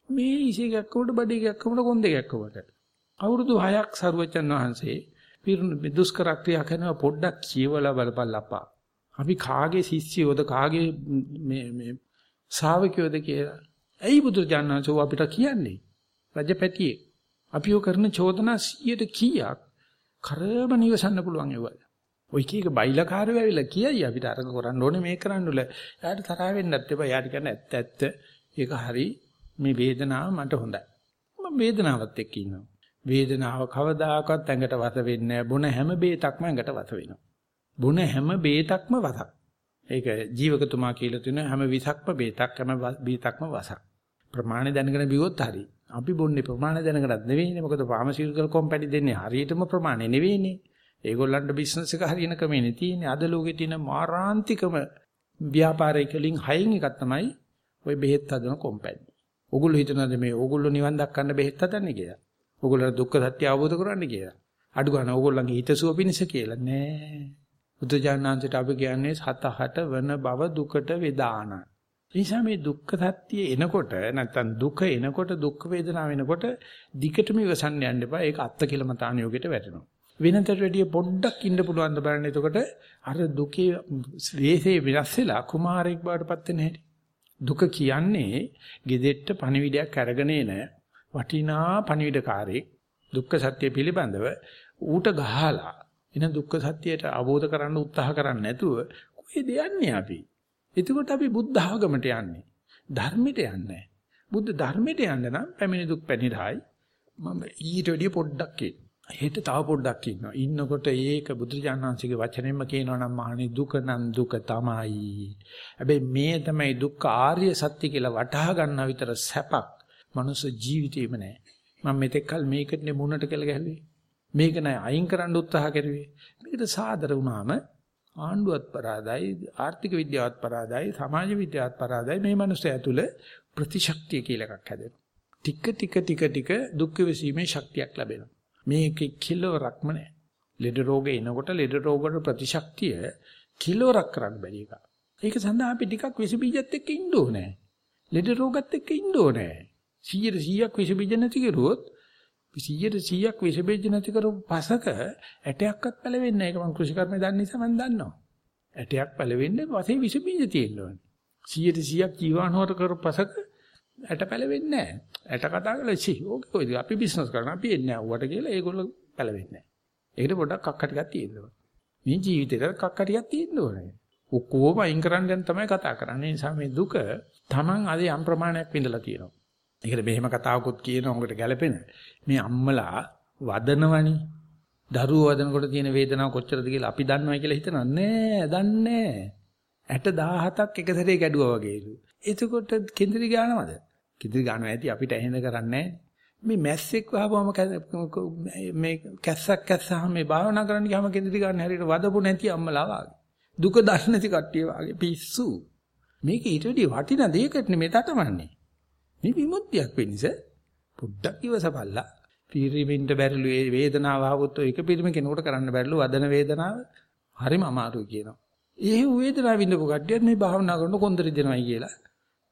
මේ ඉසේ ගැක්කමට බඩේ ගැක්කමට කොන්දේ ගැක්කමට. අවුරුදු 6ක් සරුවචන් වහන්සේ දුෂ්කර ක්‍රියා කරන පොඩ්ඩක් කියවලා බලපල්ලපා. අපි කාගේ ශිෂ්‍යයෝද කාගේ මේ මේ ශාවකයෝද කියලා. ඇයි බුදුරජාණන්සෝ අපිට කියන්නේ? රජපැටියේ. අපිව කරන චෝදනා 100ට කීයක් කරම නිවසන්න පුළුවන් ඒවා. ඔය කීක බයිලකාරයෝ ඇවිල්ලා කියයි අපිට අරක කරන්න ඕනේ මේක කරන්න ඕනේ. එයාට තරහ වෙන්නත් එපා. එයාට කියන්න ඇත්ත ඇත්ත. ඒක හරි. මේ වේදනාව මට හොඳයි. මම වේදනාවත් එක්ක ඉන්නවා. වේදනාව කවදාකවත් ඇඟට වස වෙන්නේ නැහැ. බොන හැම බේතක්ම ඇඟට වස වෙනවා. බොන හැම බේතක්ම වසක්. ඒක ජීවකතුමා කියලා තියෙන හැම විසක්ම බේතක් හැම බේතක්ම වසක්. ප්‍රමාණය දැනගෙන බිව්වොත් හරි. අපි බොන්නේ ප්‍රමාණය දැනගන්නත් නෙවෙයිනේ. මොකද ෆාමසිටිකල් කම්පැනි දෙන්නේ හරියටම ප්‍රමාණය නෙවෙයිනේ. ඒගොල්ලන්ට බිස්නස් එක හරියන ක්‍රමෙනේ තියෙන්නේ. අද ලෝකේ තියෙන මාරාන්තිකම ව්‍යාපාරිකලින් හයින් එකක් තමයි ওই බෙහෙත් හදන කම්පැනි. ඕගොල්ලෝ හිතනවාද මේ ඕගොල්ලෝ නිවන් දක්කන්න බෙහෙත් හදන්නේ කියලා? ඕගොල්ලෝ දුක්ඛ සත්‍ය අවබෝධ කරගන්න කියලා? අඩු ගන්න ඕගොල්ලන්ගේ හිතසුව පිණිස කියලා නෑ. බුදුජානනාංශයට අපි කියන්නේ සතහට වන බව දුකට වේදාන. නිසා මේ දුක්ඛ සත්‍ය එනකොට නැත්තම් දුක එනකොට දුක් වේදනාව එනකොට දිගටම ඉවසන්න යන්න එපා. ඒක අත්ති කියලා මතාන යෝගයට වැටෙනවා. වෙනතට වැඩිය පොඩ්ඩක් ඉන්න පුළුවන් ද බලන්න. එතකොට අර දුකේ වේසේ විරස් වෙලා කුමාරයෙක් බවට පත් වෙන හැටි. දුක කියන්නේ gedetta පණිවිඩයක් අරගෙන එන වටිනා පණිවිඩකාරයෙක් දුක්ඛ සත්‍ය පිළිබඳව ඌට ගහලා එන දුක්ඛ සත්‍යයට අවබෝධ කරන්න උත්සාහ කරන්නේ නැතුව කොහෙද යන්නේ අපි? එතකොට අපි බුද්ධ ආගමට යන්නේ. ධර්මයට යන්නේ බුද්ධ ධර්මයට යන්න නම් පැමිණි දුක් පැනිරහයි. මම ඊට වැඩිය පොඩ්ඩක් ඉන්න. හෙට තව පොඩ්ඩක් ඉන්නවා. ඉන්නකොට ඒක බුදුරජාණන්සේගේ වචනෙන්ම කියනවා නම් මහණේ දුක නම් දුක තමයි. හැබැයි මේ තමයි දුක්ඛ ආර්ය සත්‍ය කියලා වටහා ගන්න විතර සැපක් මනුස්ස ජීවිතේම නැහැ. මම මෙතෙක් කල මේකට නෙමුණට කියලා ගැහුවේ. මේක නෑ අයින් කරන්න උත්සාහ කරුවේ. මේකට සාදර වුණාම ආණ්ඩුවත් පරාදයි, ආර්ථික විද්‍යාවත් පරාදයි, සමාජ විද්‍යාවත් පරාදයි මේ මනුස්සයා තුළ ප්‍රතිශක්තිය කියලා එකක් හැදෙනවා. ටික ටික ටික ටික දුක් විසීමේ ශක්තියක් ලැබෙනවා. මේකේ කිලවරක්ම නැහැ. ලෙඩ රෝග එනකොට ලෙඩ රෝග වල ප්‍රතිශක්තිය කිලවරක් කරන්න බැරි එක. ඒක සඳහා අපි ටිකක් විස බීජත් එක්ක ඉන්න ඕනේ. ලෙඩ රෝගත් එක්ක ඉන්න ඕනේ. 100 100ක් විස බීජ නැති කරුවොත් 100 100ක් විස බීජ නැති කරපු පසක ඇටයක්වත් පැලවෙන්නේ නැහැ. ඒක මම කෘෂිකර්මයේ දන්න නිසා මම දන්නවා. ඇටයක් පැලවෙන්නේ පස්සේ විස බීජ තියෙන්න ඕනේ. 100 100ක් ජීවාණුවට කරපු පසක ඇට පැලවෙන්නේ නැහැ. ඇට කතා කරලා චි ඕකේ කොයිද අපි බිස්නස් කරන අපි එන්නේ නැහැ ඌට කියලා ඒගොල්ලෝ පැලවෙන්නේ නැහැ. ඒකට පොඩ්ඩක් කක්ක ටිකක් තියෙනවා. මේ ජීවිතේට කක්ක ටිකක් තියෙන්න ඕනේ. ඔක්කොම අයින් කරන්න යන තමයි කතා කරන්නේ. ඒ නිසා මේ දුක Taman අද යම් ප්‍රමාණයක් විඳලා තියෙනවා. ඒකට මෙහෙම කතාවකුත් කියනවා උඟට ගැළපෙන. මේ අම්මලා වදනවනේ. දරුවෝ වදනකොට තියෙන වේදනාව කොච්චරද කියලා අපි දන්නවයි කියලා හිතනවා නෑ දන්නේ ඇට 17ක් එක සැරේ කැඩුවා වගේලු. එතකොට කෙන්දිරි ගන්නවද? කිදිරි ගන්නවා ඇති අපිට ඇහෙන කරන්නේ මේ මැස්සෙක් වහපුවම මේ කැස්සක් කැස්සහම මේ භාවනා කරන්න ගියාම කෙන්දිරි ගන්න හැරියට වදපු නැති අම්මලා වාගේ. දුක දන්නේ නැති කට්ටිය වාගේ. පිස්සු. මේක ඊට වැඩි වටින දෙයකට නෙමෙයි තටමන්නේ. මේ විමුක්තියක් වෙන්නස පොඩ්ඩක් ඉවසපල්ලා. පිරිමින්ට බැරිලු ඒ වේදනාව ආවොත් ඒක පිරිමි කෙනෙකුට කරන්න බැරිලු වදන වේදනාව හරිම අමාරුයි කියනවා. ඒ වේදනාව විඳපු කට්ටියත් මේ භාවනා කරන කොන්දරි දෙනවයි කියලා.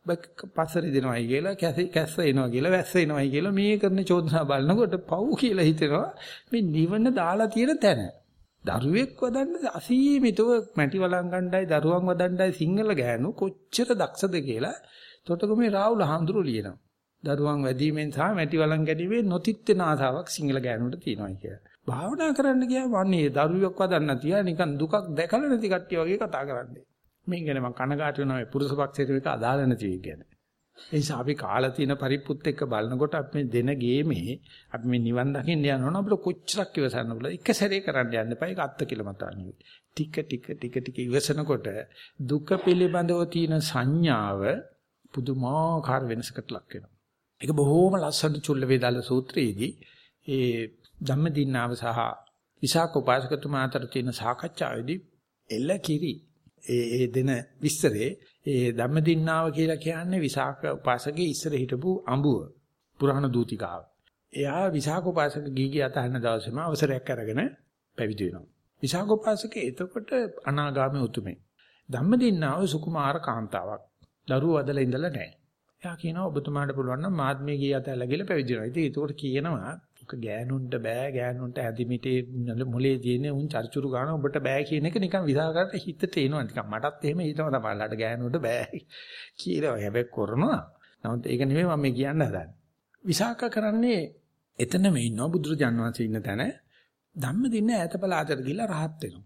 පස්සරි දෙනවයි කියලා කැස්ස එනවා කියලා වැස්ස එනවයි කියලා මේ කරන චෝදනා බලනකොට පව් කියලා හිතෙනවා මේ නිවන දාලා තියෙන තැන. දරුවෙක් වදන්න අසීමිතව මැටි වලං ගණ්ඩායි දරුවන් වදණ්ඩායි සිංහල ගෑනු කොච්චර දක්ෂද කියලා තොටගමේ රාහුල හඳුරු ලියනවා. දරුවන් වැඩිමෙන් සහ මැටි වලං ගැනීමේ නොතිත්ත්වන ආසාවක් සිංහල ගෑනුන්ට තියෙනවා කියලා. භාවනා කරන්න ගියාම අනේ දරුවෙක් වදන්න තියා නිකන් දුකක් දැකලා නැති කට්ටිය වගේ කතා කරන්නේ. මේ ගැන මම කනගාටු වෙනවා මේ පුරුෂ පක්ෂයට මේක අදාළ නැති එක ගැන. ඒ නිසා අපි කාලා තියෙන පරිප්පුත් එක්ක බලනකොට අපි මේ දෙන ගේමේ අපි මේ නිවන් දකින්න යනවනම් අපිට කොච්චරක් ඉවසන්න බුල එක සැරේ කරන්න යන්න එපා ඒක අත්ති කියලා මතාන්නේ. ටික ටික ටික ටික ඉවසනකොට දුක පිළිබඳව තියෙන සංඥාව පුදුමාකාර වෙනසකට ලක් වෙනවා. ඒක බොහොම ලස්සන චුල්ල වේදාල සූත්‍රයේදී ඒ ධම්මදින්නාව සහ විසාක උපාසකතුමා අතර තියෙන සාකච්ඡාවේදී එල්ල කිරි ඒ ඒ දෙන විස්තරේ ඒ ධම්මදින්නාව කියලා කියන්නේ විසාක උපාසකගේ ඉස්සර හිටපු අඹුව පුරාණ දූතිකාව. එයා විසාක උපාසක ගීගී අතහන දවසේම අවසරයක් අරගෙන පැවිදි වෙනවා. විසාක උපාසකේ එතකොට අනාගාමී උතුමේ. ධම්මදින්නාව සුකුමාර කාන්තාවක්. දරුවෝ අදලා ඉඳලා නැහැ. එයා කියනවා ඔබතුමාට පුළුවන් නම් මාත්මේ ගිය අත ඇලගිලා පැවිදි වෙනවා. ඉතින් ඒකට කියනවා ඔක ගෑනුන්ට බෑ ගෑනුන්ට ඇදිමිටේ මොලේ තියෙන උන් චර්චුරු ගන්න ඔබට බෑ කියන එක නිකන් විසාකට හිතට එනවා. නිකන් මටත් එහෙම හිතනවා තමයි ගෑනුන්ට බෑ කියලා හැබැයි කරනවා. නමුත් ඒක නෙමෙයි මම කියන්න හදන්නේ. විසාක කරන්නේ එතනම ඉන්නවා බුදුරජාන් වහන්සේ ඉන්න තැන. ධම්ම දින්න ඈතපලාතට ගිහිල්ලා රහත් වෙනවා.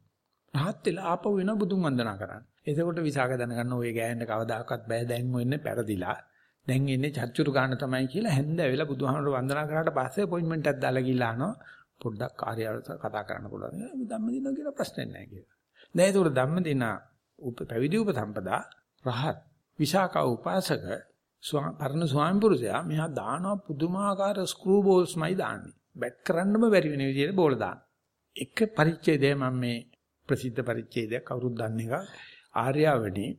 රහත් වෙලා ආපහු වෙන බුදුන් වන්දනා කරන්න. එතකොට විසාක දැනගන්න ඔය ගෑනට කවදාකවත් බෑ දැන් වෙන්නේ පෙරදිලා. දැන් ඉන්නේ චර්චුරු ගන්න තමයි කියලා හැන්ද ඇවිල්ලා බුදුහාමර වන්දනා කරාට පස්සේ අපොයින්ට්මන්ට් එකක් දාලා ගිහලා අහනවා පොඩ්ඩක් කාර්යාලයට කතා කරන්න පුළුවන්. ධම්මදින කියලා ප්‍රශ්නයක් නැහැ කියලා. දැන් ඒක ධම්මදින පැවිදි උපසම්පදා රහත් විශාකා උපාසක පරණ ස්වාමි පුරුෂයා මෙහා දානවා පුදුමාකාර ස්ක්‍රූ බෝල්ස්මයි දාන්නේ. බැට් කරන්නම බැරි වෙන විදිහට බෝල දාන. එක පරිච්ඡේදය මම මේ ප්‍රසිද්ධ පරිච්ඡේදයක් කවුරුත් දන්න එක ආර්යවණී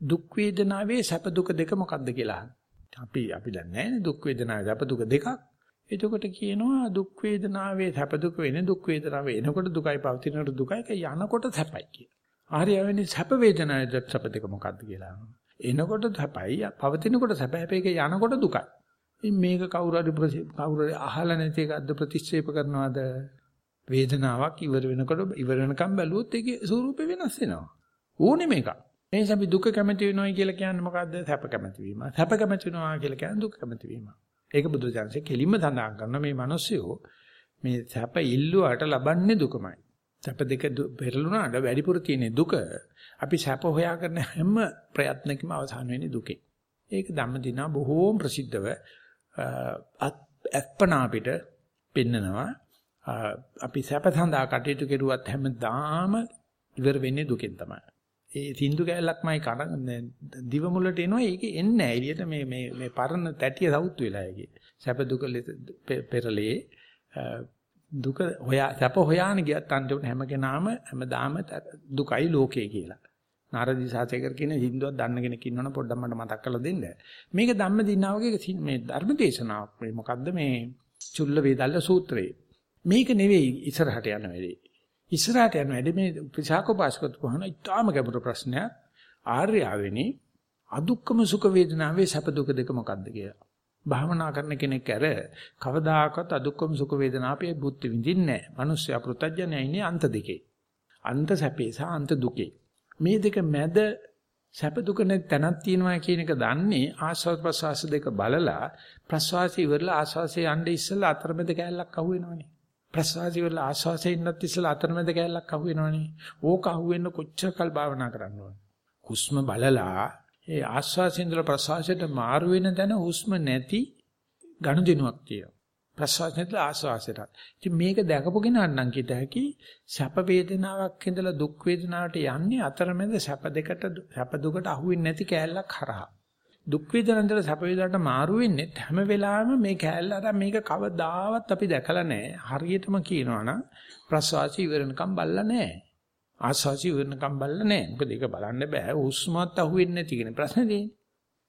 දුක් වේදනාවේ සැප දුක දෙක මොකක්ද කියලා අහනවා. අපි අපි දන්නේ නැහැ දුක් වේදනාවේ සැප දුක දෙකක්. එතකොට කියනවා දුක් වේදනාවේ සැප දුක වෙන දුක් වේදනාව එනකොට දුකයි පවතිනකොට දුකයි ඒක යනකොට සැපයි කියලා. ආර්යවෙනි සැප වේදනාවේ සැප දෙක මොකක්ද කියලා අහනවා. එනකොට සැපයි පවතිනකොට සැප හැබැයි ඒක යනකොට දුකයි. ඉතින් මේක කවුරු හරි කවුරු හරි අහලා නැති එකක්ද ප්‍රතික්ෂේප කරනවද? වේදනාවක් ඉවර වෙනකොට ඉවර වෙනකම් බැලුවොත් ඒකේ ස්වරූපය වෙනස් වෙනවා. ඕනේ මේක. එනිසා අපි දුක කැමති වෙනවයි කියලා කියන්නේ මොකද්ද? සැප කැමති වීම. සැප කැමති වෙනවා කියලා කියන්නේ දුක කැමති වීම. ඒක බුදුචාන්සේ කෙලින්ම සඳහන් කරන මේ මිනිස්සුયો මේ සැප ඉල්ලුවාට ලබන්නේ දුකමයි. සැප දෙක පෙරළුණාට වැඩිපුර තියෙන දුක අපි සැප හොයා කරන හැම ප්‍රයත්නකම අවසාන වෙන්නේ දුකේ. ඒක ධම්මදිනා බොහෝම ප්‍රසිද්ධව අත්පනා අපිට පෙන්නනවා. අපි සැප සඳහා කටයුතු කෙරුවත් හැමදාම ඉවර වෙන්නේ දුකෙන් තමයි. ඒ සින්දු කැලලක්මයි කන දිව මුලට එනවා ඒකේ එන්නේ නැහැ එළියට මේ මේ මේ පරණ තැටිය සවුත් වෙලා ඒකේ. සැප දුක පෙරලේ දුක හොයා සැප හොයාන ගියත් අන්තිමට හැම කෙනාම හැමදාම දුකයි ලෝකේ කියලා. නාරදී සාසේකර කියන හින්දුවක් දන්න කෙනෙක් ඉන්නවනම් පොඩ්ඩක් මට මතක් කරලා දෙන්න. මේක ධම්ම දිනාවගේ මේ ධර්ම දේශනාවක්. මේ මොකද්ද මේ චුල්ල වේදල්ල සූත්‍රය. මේක නෙවෙයි ඉස්සරහට යන වෙලේ. ඉස්සරහට යන වැඩි මේ පිසාකෝපාසකත් කොහොන ඉතාම ගැඹුරු ප්‍රශ්නයක්. ආර්යාවෙනි අදුක්කම සුඛ වේදනාවේ සැප දුක දෙක මොකද්ද කියලා. භාවනා කරන කෙනෙක් ඇර කවදාකවත් අදුක්කම සුඛ වේදනාපේ බුද්ධ විඳින්නේ නැහැ. මිනිස්සු අපෘතඥය ඉන්නේ අන්ත දෙකේ. අන්ත සැපේ සහ අන්ත දුකේ. මේ දෙක මැද සැප දුක නැතනක් තියෙනවා කියන එක දන්නේ ආස්වාද ප්‍රසවාස දෙක බලලා ප්‍රසවාසය ඉවරලා ආස්වාසයේ යන්නේ ඉස්සෙල්ලා අතරමැද කැලලක් අහුවෙනවනේ ප්‍රසවාසය ඉවරලා ආස්වාසයේ ඉන්නත් ඉස්සෙල්ලා අතරමැද කැලලක් අහුවෙනවනේ ඕක අහුවෙන්න කොච්චර කල් භාවනා කරන්න ඕන හුස්ම බලලා ඒ ආස්වාසයෙන්දලා ප්‍රසවාසයට මාරු වෙන තැන හුස්ම නැති ගනුදෙනුවක් තියෙනවා ප්‍රසවාසයට ආස්වාසයට. ඉතින් මේක දැකපු කෙනාට නම් කිත හැකි සැප වේදනාවක් ඉඳලා දුක් වේදනාවට යන්නේ අතරමැද සැප දෙකට සැප දුකට අහුවෙන්නේ නැති කෑල්ලක් හරහා. දුක් වේදනාන්තර සැප වේදනාවට මාරු වෙන්නේ හැම වෙලාවෙම මේ කෑල්ල අර මේක කවදාවත් අපි දැකලා නැහැ. හරියටම කියනවා නම් ප්‍රසවාසය ඉවරනකම් බල්ලා නැහැ. ආස්වාසි ඉවරනකම් බල්ලා නැහැ. මොකද ඒක බලන්න බෑ. හුස්මත් අහුවෙන්නේ නැති කියන ප්‍රශ්නේ තියෙන්නේ.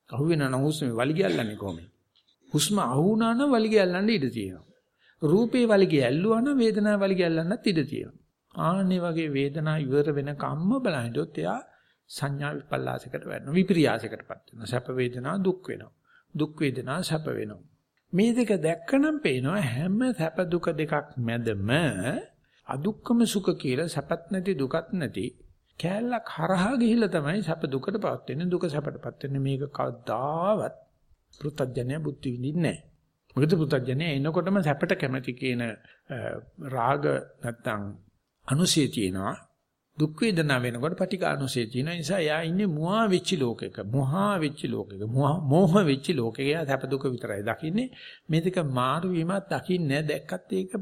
අහුවෙනා නම් හුස්ම වලිගයල්ලන්නේ කොහොමද? හුස්ම අහුණා නම් වලිගය ඇල්ලන්න ඉඩ තියෙනවා. රූපේ වලිගය ඇල්ලුවා නම් වේදනාව වලිගය ඇල්ලන්නත් ඉඩ තියෙනවා. ආන්නේ වගේ වේදනාව ඉවර වෙන කම්ම බලහින්දොත් එයා සංඥා විපල්ලාසයකට වැටෙනවා. විප්‍රියාසයකටපත් වෙනවා. සැප වේදනා දුක් වෙනවා. දුක් වේදනා සැප වෙනවා. මේ දෙක දැක්කනම් පේනවා හැම සැප දුක දෙකක් මැදම අදුක්කම සුඛ කියලා සැපත් නැති දුකත් නැති කැලලක් හරහා ගිහිල්ලා තමයි සැප දුකටපත් වෙන්නේ දුක සැපටපත් වෙන්නේ මේක කවදාවත් පෘථජ්ජනය බුද්ධි විඳින්නේ නැහැ. මොකද පෘථජ්ජනය එනකොටම සැපට කැමැති කියන රාග නැත්තම් අනුසය තියෙනවා. දුක් වේදනා වෙනකොට පටිඝානුසය තියෙන නිසා එයා ඉන්නේ මුවා වෙච්ච ලෝකයක. මොහා වෙච්ච ලෝකයක. මෝහ වෙච්ච ලෝකයක. එයා සැප දුක විතරයි දකින්නේ. මේ දෙක මාරු වීමක් දකින්නේ දැක්කත් ඒක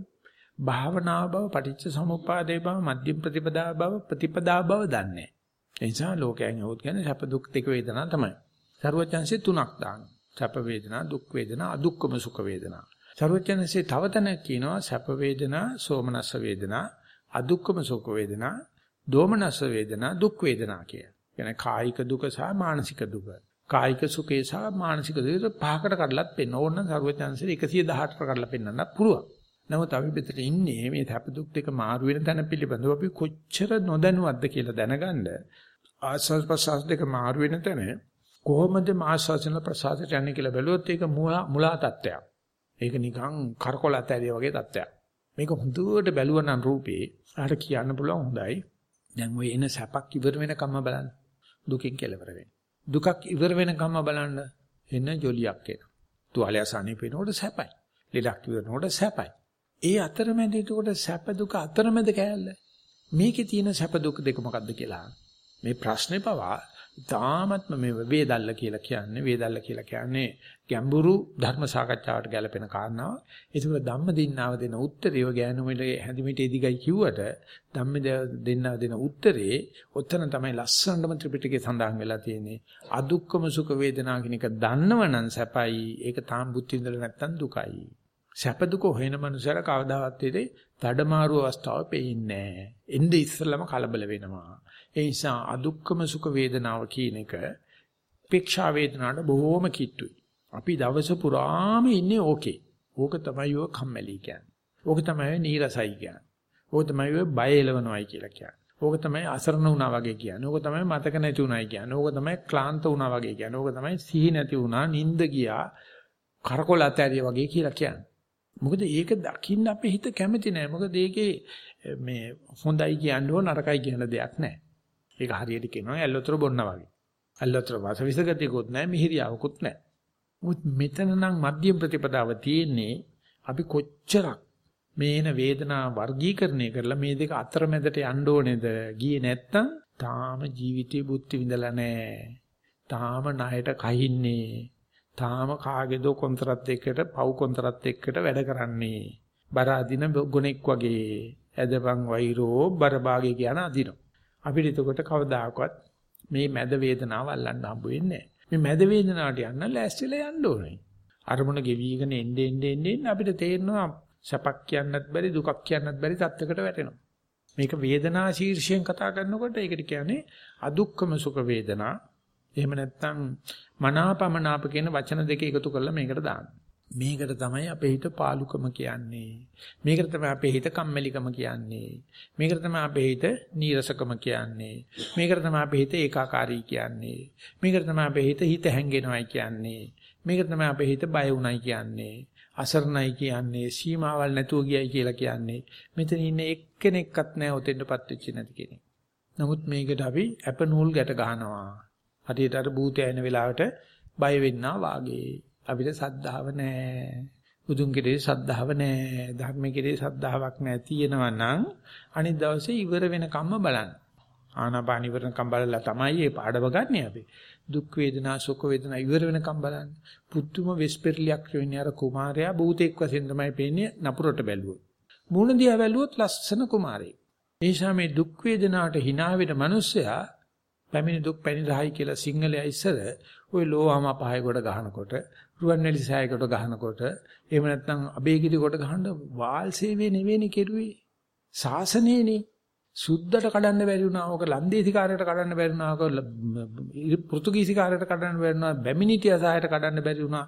භාවනාව බව, පටිච්ච සමුප්පාදේ බව, මධ්‍යම ප්‍රතිපදා බව, ප්‍රතිපදා බව දන්නේ. ඒ නිසා ලෝකයෙන් යොත් කියන්නේ සැප දුක් දෙක වේදනා තමයි. සරුවචන්සේ තුනක් දානවා. සැප වේදනා, දුක් වේදනා, අදුක්කම සුඛ වේදනා. සර්වඥන්සේ තව තැනක් කියනවා සැප වේදනා, සෝමනස්ස වේදනා, අදුක්කම සුඛ වේදනා, දෝමනස්ස වේදනා, දුක් වේදනා කිය. කියන්නේ කායික දුක සහ මානසික දුක. කායික සුඛේ සහ මානසික දුක පහකට කඩලත් පෙන්න ඕන නම් සර්වඥන්සේ 118කට කඩලා පෙන්නන්න පුළුවන්. නමුත් අපි පිටට ඉන්නේ මේ සැප දුක් දෙක මාරු වෙන තැන පිළිබඳව අපි කොච්චර නොදැනුවත්ද කියලා දැනගන්න ආස්වාද ප්‍රසආස දෙක මාරු වෙන තැන කොහොමද මාස්වාසන ප්‍රසආසයට යන්නේ කියලා බැලුවොත් ඒක මුලා තත්ත්වයක්. ඒක නිකන් කරකොල ඇතරිය වගේ තත්ත්වයක්. මේක හොඳට බැලුවා නම් රූපේ ආට කියන්න පුළුවන් හොඳයි. දැන් ඔය එන සැපක් ඉවර වෙනකම්ම බලන්න. දුකින් කෙලවර වෙන්න. දුකක් ඉවර වෙනකම්ම බලන්න එන ජොලියක් එනවා. තුවාලය සානේ පේනකොට සැපයි. ලෙඩක් ඉවරනකොට සැපයි. ඒ අතරමැද එතකොට සැප දුක අතරමැද කෑල්ල. මේකේ තියෙන සැප දුක දෙක මොකද්ද කියලා. මේ ප්‍රශ්නේ පවා තාමත්ම මේ වේදල්ල කියලා කියන්නේ වේදල්ල කියලා කියන්නේ ගැඹුරු ධර්ම සාකච්ඡාවට ගැලපෙන කාරණාව. ඒක ධම්ම දින්නාව දෙන උත්තරේ ගෑනුමෙල හැදිමිටේ දිගයි කිව්වට ධම්ම දෙන්නාව දෙන උත්තරේ ඔතන තමයි ලස්සනම ත්‍රිපිටකේ සඳහන් වෙලා තියෙන්නේ. අදුක්කම සුඛ වේදනා කියන එක දන්නවනම් සැපයි. ඒක තාම බුද්ධි ඉඳලා නැත්තම් දුකයි. සැප දුක හොයන මනුස්සයර කවදාවත් වෙදී තඩමාරු අවස්ථාව පෙන්නේ නැහැ. එnde ඉස්සෙල්ලම කලබල වෙනවා. ඒ නිසා අදුක්කම සුඛ වේදනාව කියන එක උපේක්ෂා වේදනාවට බොහෝම කිට්ටුයි. අපි දවස පුරාම ඉන්නේ ඕකේ. ඕක තමයි ඔය කම්මැලි කියන්නේ. ඕක තමයි නීරසයි කියන්නේ. ඕක තමයි ඔය බය එලවනවයි කියලා කියන්නේ. ඕක තමයි අසරණ වුණා වගේ කියන්නේ. ඕක තමයි මතක නැති වුණායි කියන්නේ. ඕක තමයි ක්ලාන්ත වුණා වගේ කියන්නේ. ඕක තමයි සිහි නැති වුණා, නිින්ද ගියා, කරකොල ඇතරිය වගේ කියලා කියන්නේ. මොකද ඒක දකින්න අපේ හිත කැමති නෑ. මොකද ඒකේ මේ හොඳයි කියන්න ඕන නරකයි කියන දෙයක් නෑ. ඒක හරියට කියනවා ඇල්ලතර බොන්නා වගේ. ඇල්ලතර වාසවිස ගතියකුත් නැහැ, මිහිරියාවකුත් නැහැ. මුත් මෙතන නම් මධ්‍යම ප්‍රතිපදාව තියෙන්නේ අපි කොච්චරක් මේන වේදනා වර්ගීකරණය කරලා මේ දෙක අතරමැදට යන්න ඕනේද? ගියේ නැත්තම් තාම ජීවිතේ බුද්ධි විඳලා නැහැ. තාම ණයට කහින්නේ. තාම කාගේද කොන්තරත් එක්කට පව් කොන්තරත් එක්කට වැඩ කරන්නේ. බර අදින ගොනෙක් වගේ ඇදපන් වෛරෝ බර භාගේ කියන අදිනවා. අපිට එතකොට කවදාකවත් මේ මැද වේදනාව අල්ලන්න හම්බ වෙන්නේ මේ මැද වේදනාවට යන්න ලෑස්තිලා යන්න ඕනේ. අරමුණ ගෙවිගෙන එන්නේ එන්නේ එන්නේ අපිට තේරෙනවා සැපක් කියන්නත් බැරි දුකක් කියන්නත් බැරි තත්යකට වැටෙනවා. මේක වේදනා ශීර්ෂයෙන් කතා කරනකොට ඒකට කියන්නේ අදුක්කම සුඛ වේදනා. එහෙම නැත්නම් මනාපමනාප කියන වචන දෙක එකතු කරලා මේකට දානවා. මේකට තමයි අපේ හිත පාලුකම කියන්නේ. මේකට තමයි අපේ හිත කම්මැලිකම කියන්නේ. මේකට තමයි අපේ හිත නීරසකම කියන්නේ. මේකට තමයි අපේ හිත ඒකාකාරී කියන්නේ. මේකට තමයි අපේ හිත හිත හැංගෙනවයි කියන්නේ. මේකට තමයි අපේ හිත බය වුණයි කියන්නේ. අසරණයි කියන්නේ සීමාවල් නැතුව ගියයි කියලා කියන්නේ. මෙතන ඉන්නේ එක්කෙනෙක්වත් නැහැ ඔතෙන්ටපත් වෙච්ච නැති කෙනෙක්. නමුත් මේකට අපි අප නූල් ගැට ගන්නවා. හරියට අර භූතය එන වෙලාවට බය වෙන්නා වාගේ. අපිට සද්ධාව නැහැ. බුදුන් කෙරේ සද්ධාව නැහැ. ධර්ම කෙරේ සද්ධාාවක් නැහැ. තියෙනවා නම් අනිත් දවසේ ඉවර වෙනකම්ම බලන්න. ආනාපාන ඉවරනකම් බලලා තමයි මේ පාඩම ගන්න අපි. දුක් වේදනා සුඛ වේදනා ඉවර වෙනකම් බලන්න. පුදුම වෙස්පර්ලියක් වෙන්නේ අර කුමාරයා භූතෙක් වශයෙන් තමයි පේන්නේ නපුරට බැලුවොත්. මූණ දිහා බැලුවොත් ලස්සන කුමාරයෙක්. ඒ නිසා මේ දුක් වේදනාවට hina වෙන මිනිස්සයා පැමිණි දුක් පැනිරහයි කියලා සිංහලයා ඉස්සර ওই ලෝවාම පහය කොට ගහනකොට රුවන්වැලි සෑයකට ගහනකොට එහෙම නැත්නම් අබේගිරි කොට ගහන වාල් සේවය නෙවෙයිනේ කෙරුවේ සාසනේනේ සුද්ධට කඩන්න බැරි වුණා. ඕක ලන්දේසිකාරයට කඩන්න බැරි වුණා. ඕක පෘතුගීසිකාරයට කඩන්න බැරි වුණා. බැමිණිටිය සහයට කඩන්න බැරි වුණා.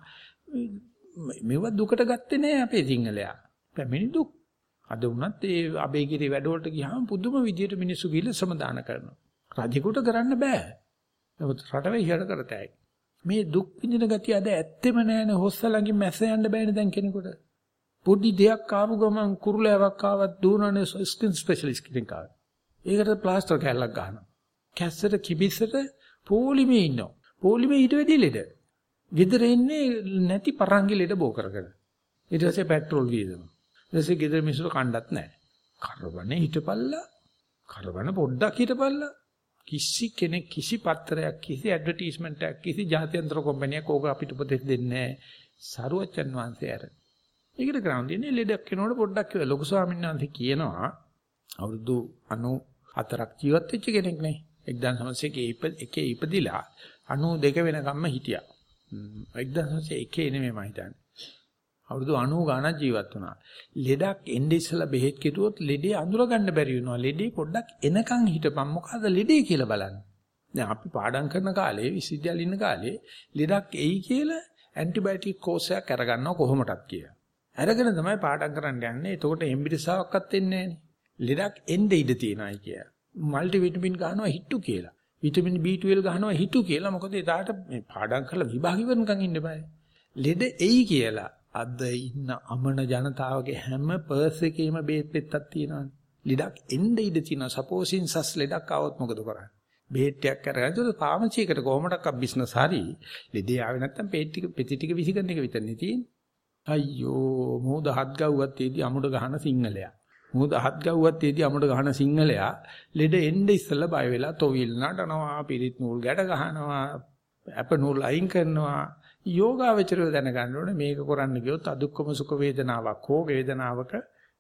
මේව දුකට ගත්තේ නෑ අපේ සිංහලයා. බැමිණි දුක්. අද වුණත් ඒ අබේගිරි වැඩවලට ගියාම පුදුම විදියට මිනිස්සු ගිහිල්ලා සමාදාන කරනවා. රජෙකුට කරන්න බෑ. නමුත් රටවේ ඉහළ කරතයි. මේ දුක් විඳින ගතිය අද ඇත්තෙම නෑනේ හොස්ස ළඟින් මැස්ස යන්න බෑනේ දැන් කෙනෙකුට. පොඩි දෙයක් ආපු ගමන් කුරුලෑවක් ආවත් දුවනනේ ස්කින් ස්පෙෂලිස්ට් කෙනෙක් ආවා. ඒකට ප්ලාස්ටර් කැල්ලක් ගන්නවා. කැස්සට කිබිස්සට පොලිමේ ඉන්නවා. පොලිමේ ඊට වැඩි ලෙඩ. ගෙදර ඉන්නේ නැති පරංගි ලෙඩ බෝ කරගෙන. ඊට පස්සේ පෙට්‍රෝල් වියදම. ඊට පස්සේ ගෙදර මිනිස්සු කණ්ඩත් නැහැ. කරවන්නේ හිටපල්ලා. කරවන පොඩ්ඩක් හිටපල්ලා. කිසි කෙනෙක් කිසි පත්‍රයක් කිසි ඇඩ්වර්ටයිස්මන්ට් එකක් කිසි ජාත්‍යන්තර කම්පැනියක් ඕක අපිට උපදෙස් දෙන්නේ නැහැ. සරුවච්චන් වහන්සේ අර. ඒකට කරන් දෙන්නේ ලෙඩක් කෙනකොට පොඩ්ඩක් කියලා ලොකු ස්වාමීන් වහන්සේ කියනවා අවුරුදු 94ක් ජීවත් වෙච්ච කෙනෙක් නේ. 1901 එකේ ඉපදිලා 92 වෙනකම්ම හිටියා. 1901 නෙමෙයි මම හිතන්නේ. අවුරුදු 90 ගාණක් ජීවත් වුණා. ලෙඩක් එන්නේ ඉස්සලා බෙහෙත් කෙරුවොත් ලෙඩේ අඳුර ගන්න බැරි වෙනවා. ලෙඩේ පොඩ්ඩක් එනකන් හිටපන් මොකද ලෙඩේ කියලා බලන්න. දැන් අපි පාඩම් කරන කාලේ විශ්වවිද්‍යාලේ ඉන්න කාලේ ලෙඩක් එයි කියලා ඇන්ටිබයොටික් කෝස් එකක් අරගන්නව කොහොමදක් කියලා. අරගෙන තමයි පාඩම් කරන්න යන්නේ. එතකොට එම්බිරිසාවක්වත් එන්නේ නැහනේ. ලෙඩක් එන්නේ ඉඩ තියෙනයි කිය. මල්ටි විටමින් ගන්නවා හිටු කියලා. විටමින් B12 ගන්නවා හිටු කියලා. මොකද එදාට මේ පාඩම් කරලා විභාග ඉවරනකන් ඉන්න බෑ. ලෙඩ එයි කියලා අද ඉන්න අමන ජනතාවගේ හැම පර්ස් එකේම බේත් පෙත්තක් තියෙනවානේ. ලෙඩක් එන්න ඉඩ තියෙනවා. සපෝසින් සස් ලෙඩක් આવොත් මොකද කරන්නේ? බේත් ටිකක් අරගෙන ඒක ෆාමසි එකට කොහොමඩක් බිස්නස් හරි ලෙඩේ ආවේ නැත්තම් පේට් ටික පෙති ටික විසිකරන එක විතරනේ තියෙන්නේ. අයියෝ මොහොත හත් ගව්වත් තියදී අමුඩ ගහන සිංහලයා. මොහොත හත් ගව්වත් තියදී අමුඩ ගහන සිංහලයා ලෙඩ එන්න ඉස්සෙල්ලා බය වෙලා තොවිල් නටනවා, පිරිත් නූල් ගැට ගහනවා, අප නූල් අයින් කරනවා. යෝගාවචරය දැනගන්න ඕනේ මේක කරන්න ගියොත් අදුක්කම සුඛ වේදනාවක් හෝ වේදනාවක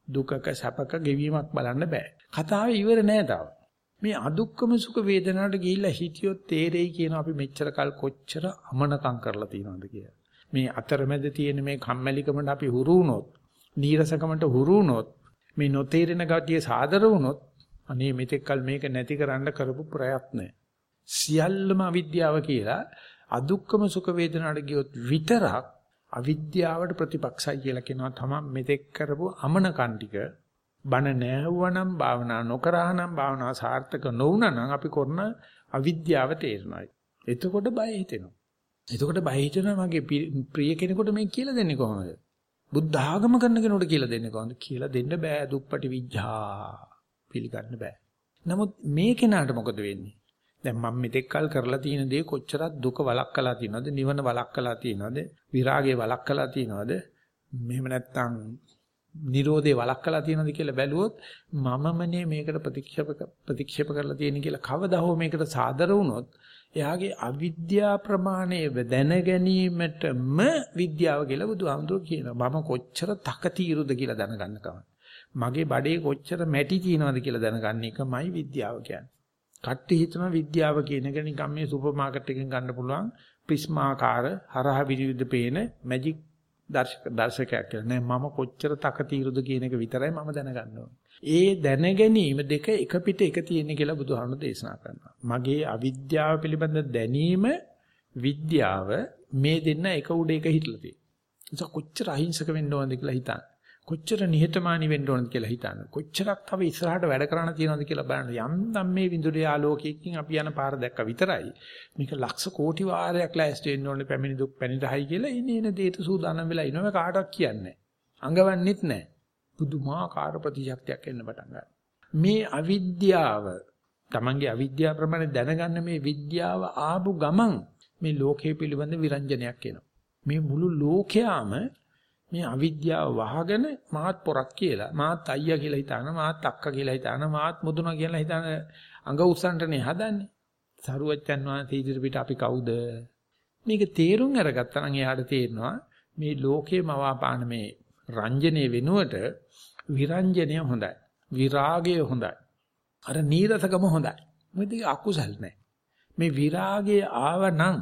දුකක සැපක ගෙවීමක් බලන්න බෑ. කතාව ඉවර නෑ තාම. මේ අදුක්කම සුඛ වේදනාවට ගිහිල්ලා හිටියොත් තේරෙයි කියන අපි මෙච්චර කල් කොච්චර අමනකම් කරලා තියෙනවද කියලා. මේ අතරමැද තියෙන මේ කම්මැලිකමට අපි හුරු වුණොත්, නීරසකමට හුරු වුණොත්, මේ නොතේරෙන ගතිය සාදර වුණොත්, අනේ මෙතෙක්කල් මේක නැති කරන්න කරපු ප්‍රයත්නය. සියල්ලම අවිද්‍යාව කියලා අදුක්කම සුඛ වේදනාට ගියොත් විතරක් අවිද්‍යාවට ප්‍රතිපක්ෂයි කියලා කියනවා තමන් මෙතෙක් කරපු අමනකන් ටික බණ නැහුවනම් භාවනා නොකරහනම් භාවනා සාර්ථක නොවුනනම් අපි කරන අවිද්‍යාව තේරෙනවා. එතකොට බය හිතෙනවා. එතකොට බය හිතෙනවා මගේ ප්‍රිය කෙනෙකුට මේ කියලා දෙන්නේ කොහොමද? බුද්ධ ආගම කරන කෙනෙකුට කියලා දෙන්නේ කොහොමද? කියලා දෙන්න බෑ දුප්පටි විඥා. පිළිගන්න බෑ. නමුත් මේ කෙනාට මොකද වෙන්නේ? දැන් මම මෙතෙක් කල් කරලා තියෙන දේ කොච්චරක් දුක වළක්කලා තියෙනවද? නිවන වළක්කලා තියෙනවද? විරාගය වළක්කලා තියෙනවද? මෙහෙම නැත්තම් Nirodhe වළක්කලා තියෙනවද කියලා බැලුවොත් මමමනේ මේකට ප්‍රතික්ෂේප ප්‍රතික්ෂේප කරලා තියෙන කියලා කවදා හෝ මේකට සාදර වුණොත් එයාගේ අවිද්‍යා ප්‍රමාණය දැන ගැනීමටම විද්‍යාව කියලා බුදුහාමුදුරුවෝ කියනවා. මම කොච්චර තකතිරුද කියලා දැනගන්නකම. මගේ බඩේ කොච්චර මැටි තියෙනවද කියලා දැනගන්න එකමයි විද්‍යාව කියන්නේ. කට්ටි හිතන විද්‍යාව කියන එක නිකන් මේ සුපර් මාකට් එකෙන් ගන්න පුළුවන් ප්‍රිස්මාකාර හරහ විවිධ පේන මැජික් දර්ශක දර්ශකයක් කියලා නෑ මම කොච්චර තකතිරුද කියන එක විතරයි මම දැනගන්න ඒ දැන ගැනීම දෙක එක පිට එක තියෙන කියලා බුදුහාමුදුරු දේශනා කරනවා. මගේ අවිද්‍යාව පිළිබඳ දැනීම විද්‍යාව මේ දෙන්න එක උඩ එක හිටලා තියෙනවා. කොච්චර අහිංසක වෙන්න ඕනද කියලා හිතන්න. කොච්චර නිහතමානී වෙන්න ඕනද කියලා හිතන්න. කොච්චරක් තව ඉස්සරහට වැඩ කරන්න තියෙනවද කියලා බලන්න. යම් නම් මේ විදුලිය ආලෝකයකින් අපි යන පාර දැක්ක විතරයි. මේක ලක්ෂ කෝටි වාරයක් ලෑස්ති වෙන්න ඕනේ පැමිණි දුක් පැනිරහයි කියලා ඉන්නේ එන දේට සූදානම් වෙලා ඉනව කාටවත් කියන්නේ අඟවන්නෙත් නැහැ. පුදුමාකාර ප්‍රතිශක්තියක් එන්න පටන් ගන්නවා. මේ අවිද්‍යාව Tamange අවිද්‍යාව ප්‍රමාණය දැනගන්න මේ විද්‍යාව ආපු ගමන් මේ ලෝකයේ පිළිබඳ විරංජනයක් එනවා. මේ මුළු ලෝකයාම මේ අවිද්‍යාව වහගෙන මාත් පොරක් කියලා මාත් අයියා කියලා හිතාන මාත් අක්කා කියලා හිතාන මාත් මුදුනා කියලා හිතාන අඟ උස්සන්ටනේ හදන්නේ. සරුවච්චන් වහන්සේ ඉදිරියට අපි කවුද? මේක තේරුම් අරගත්තා නම් එයාට තේරෙනවා මේ ලෝකේ මවාපාන මේ රංජනේ වෙනුවට විරංජනය හොඳයි විරාගය හොඳයි. අර නීරසකම හොඳයි. මොකද අකුසල් නැහැ මේ විරාගය ආවනම්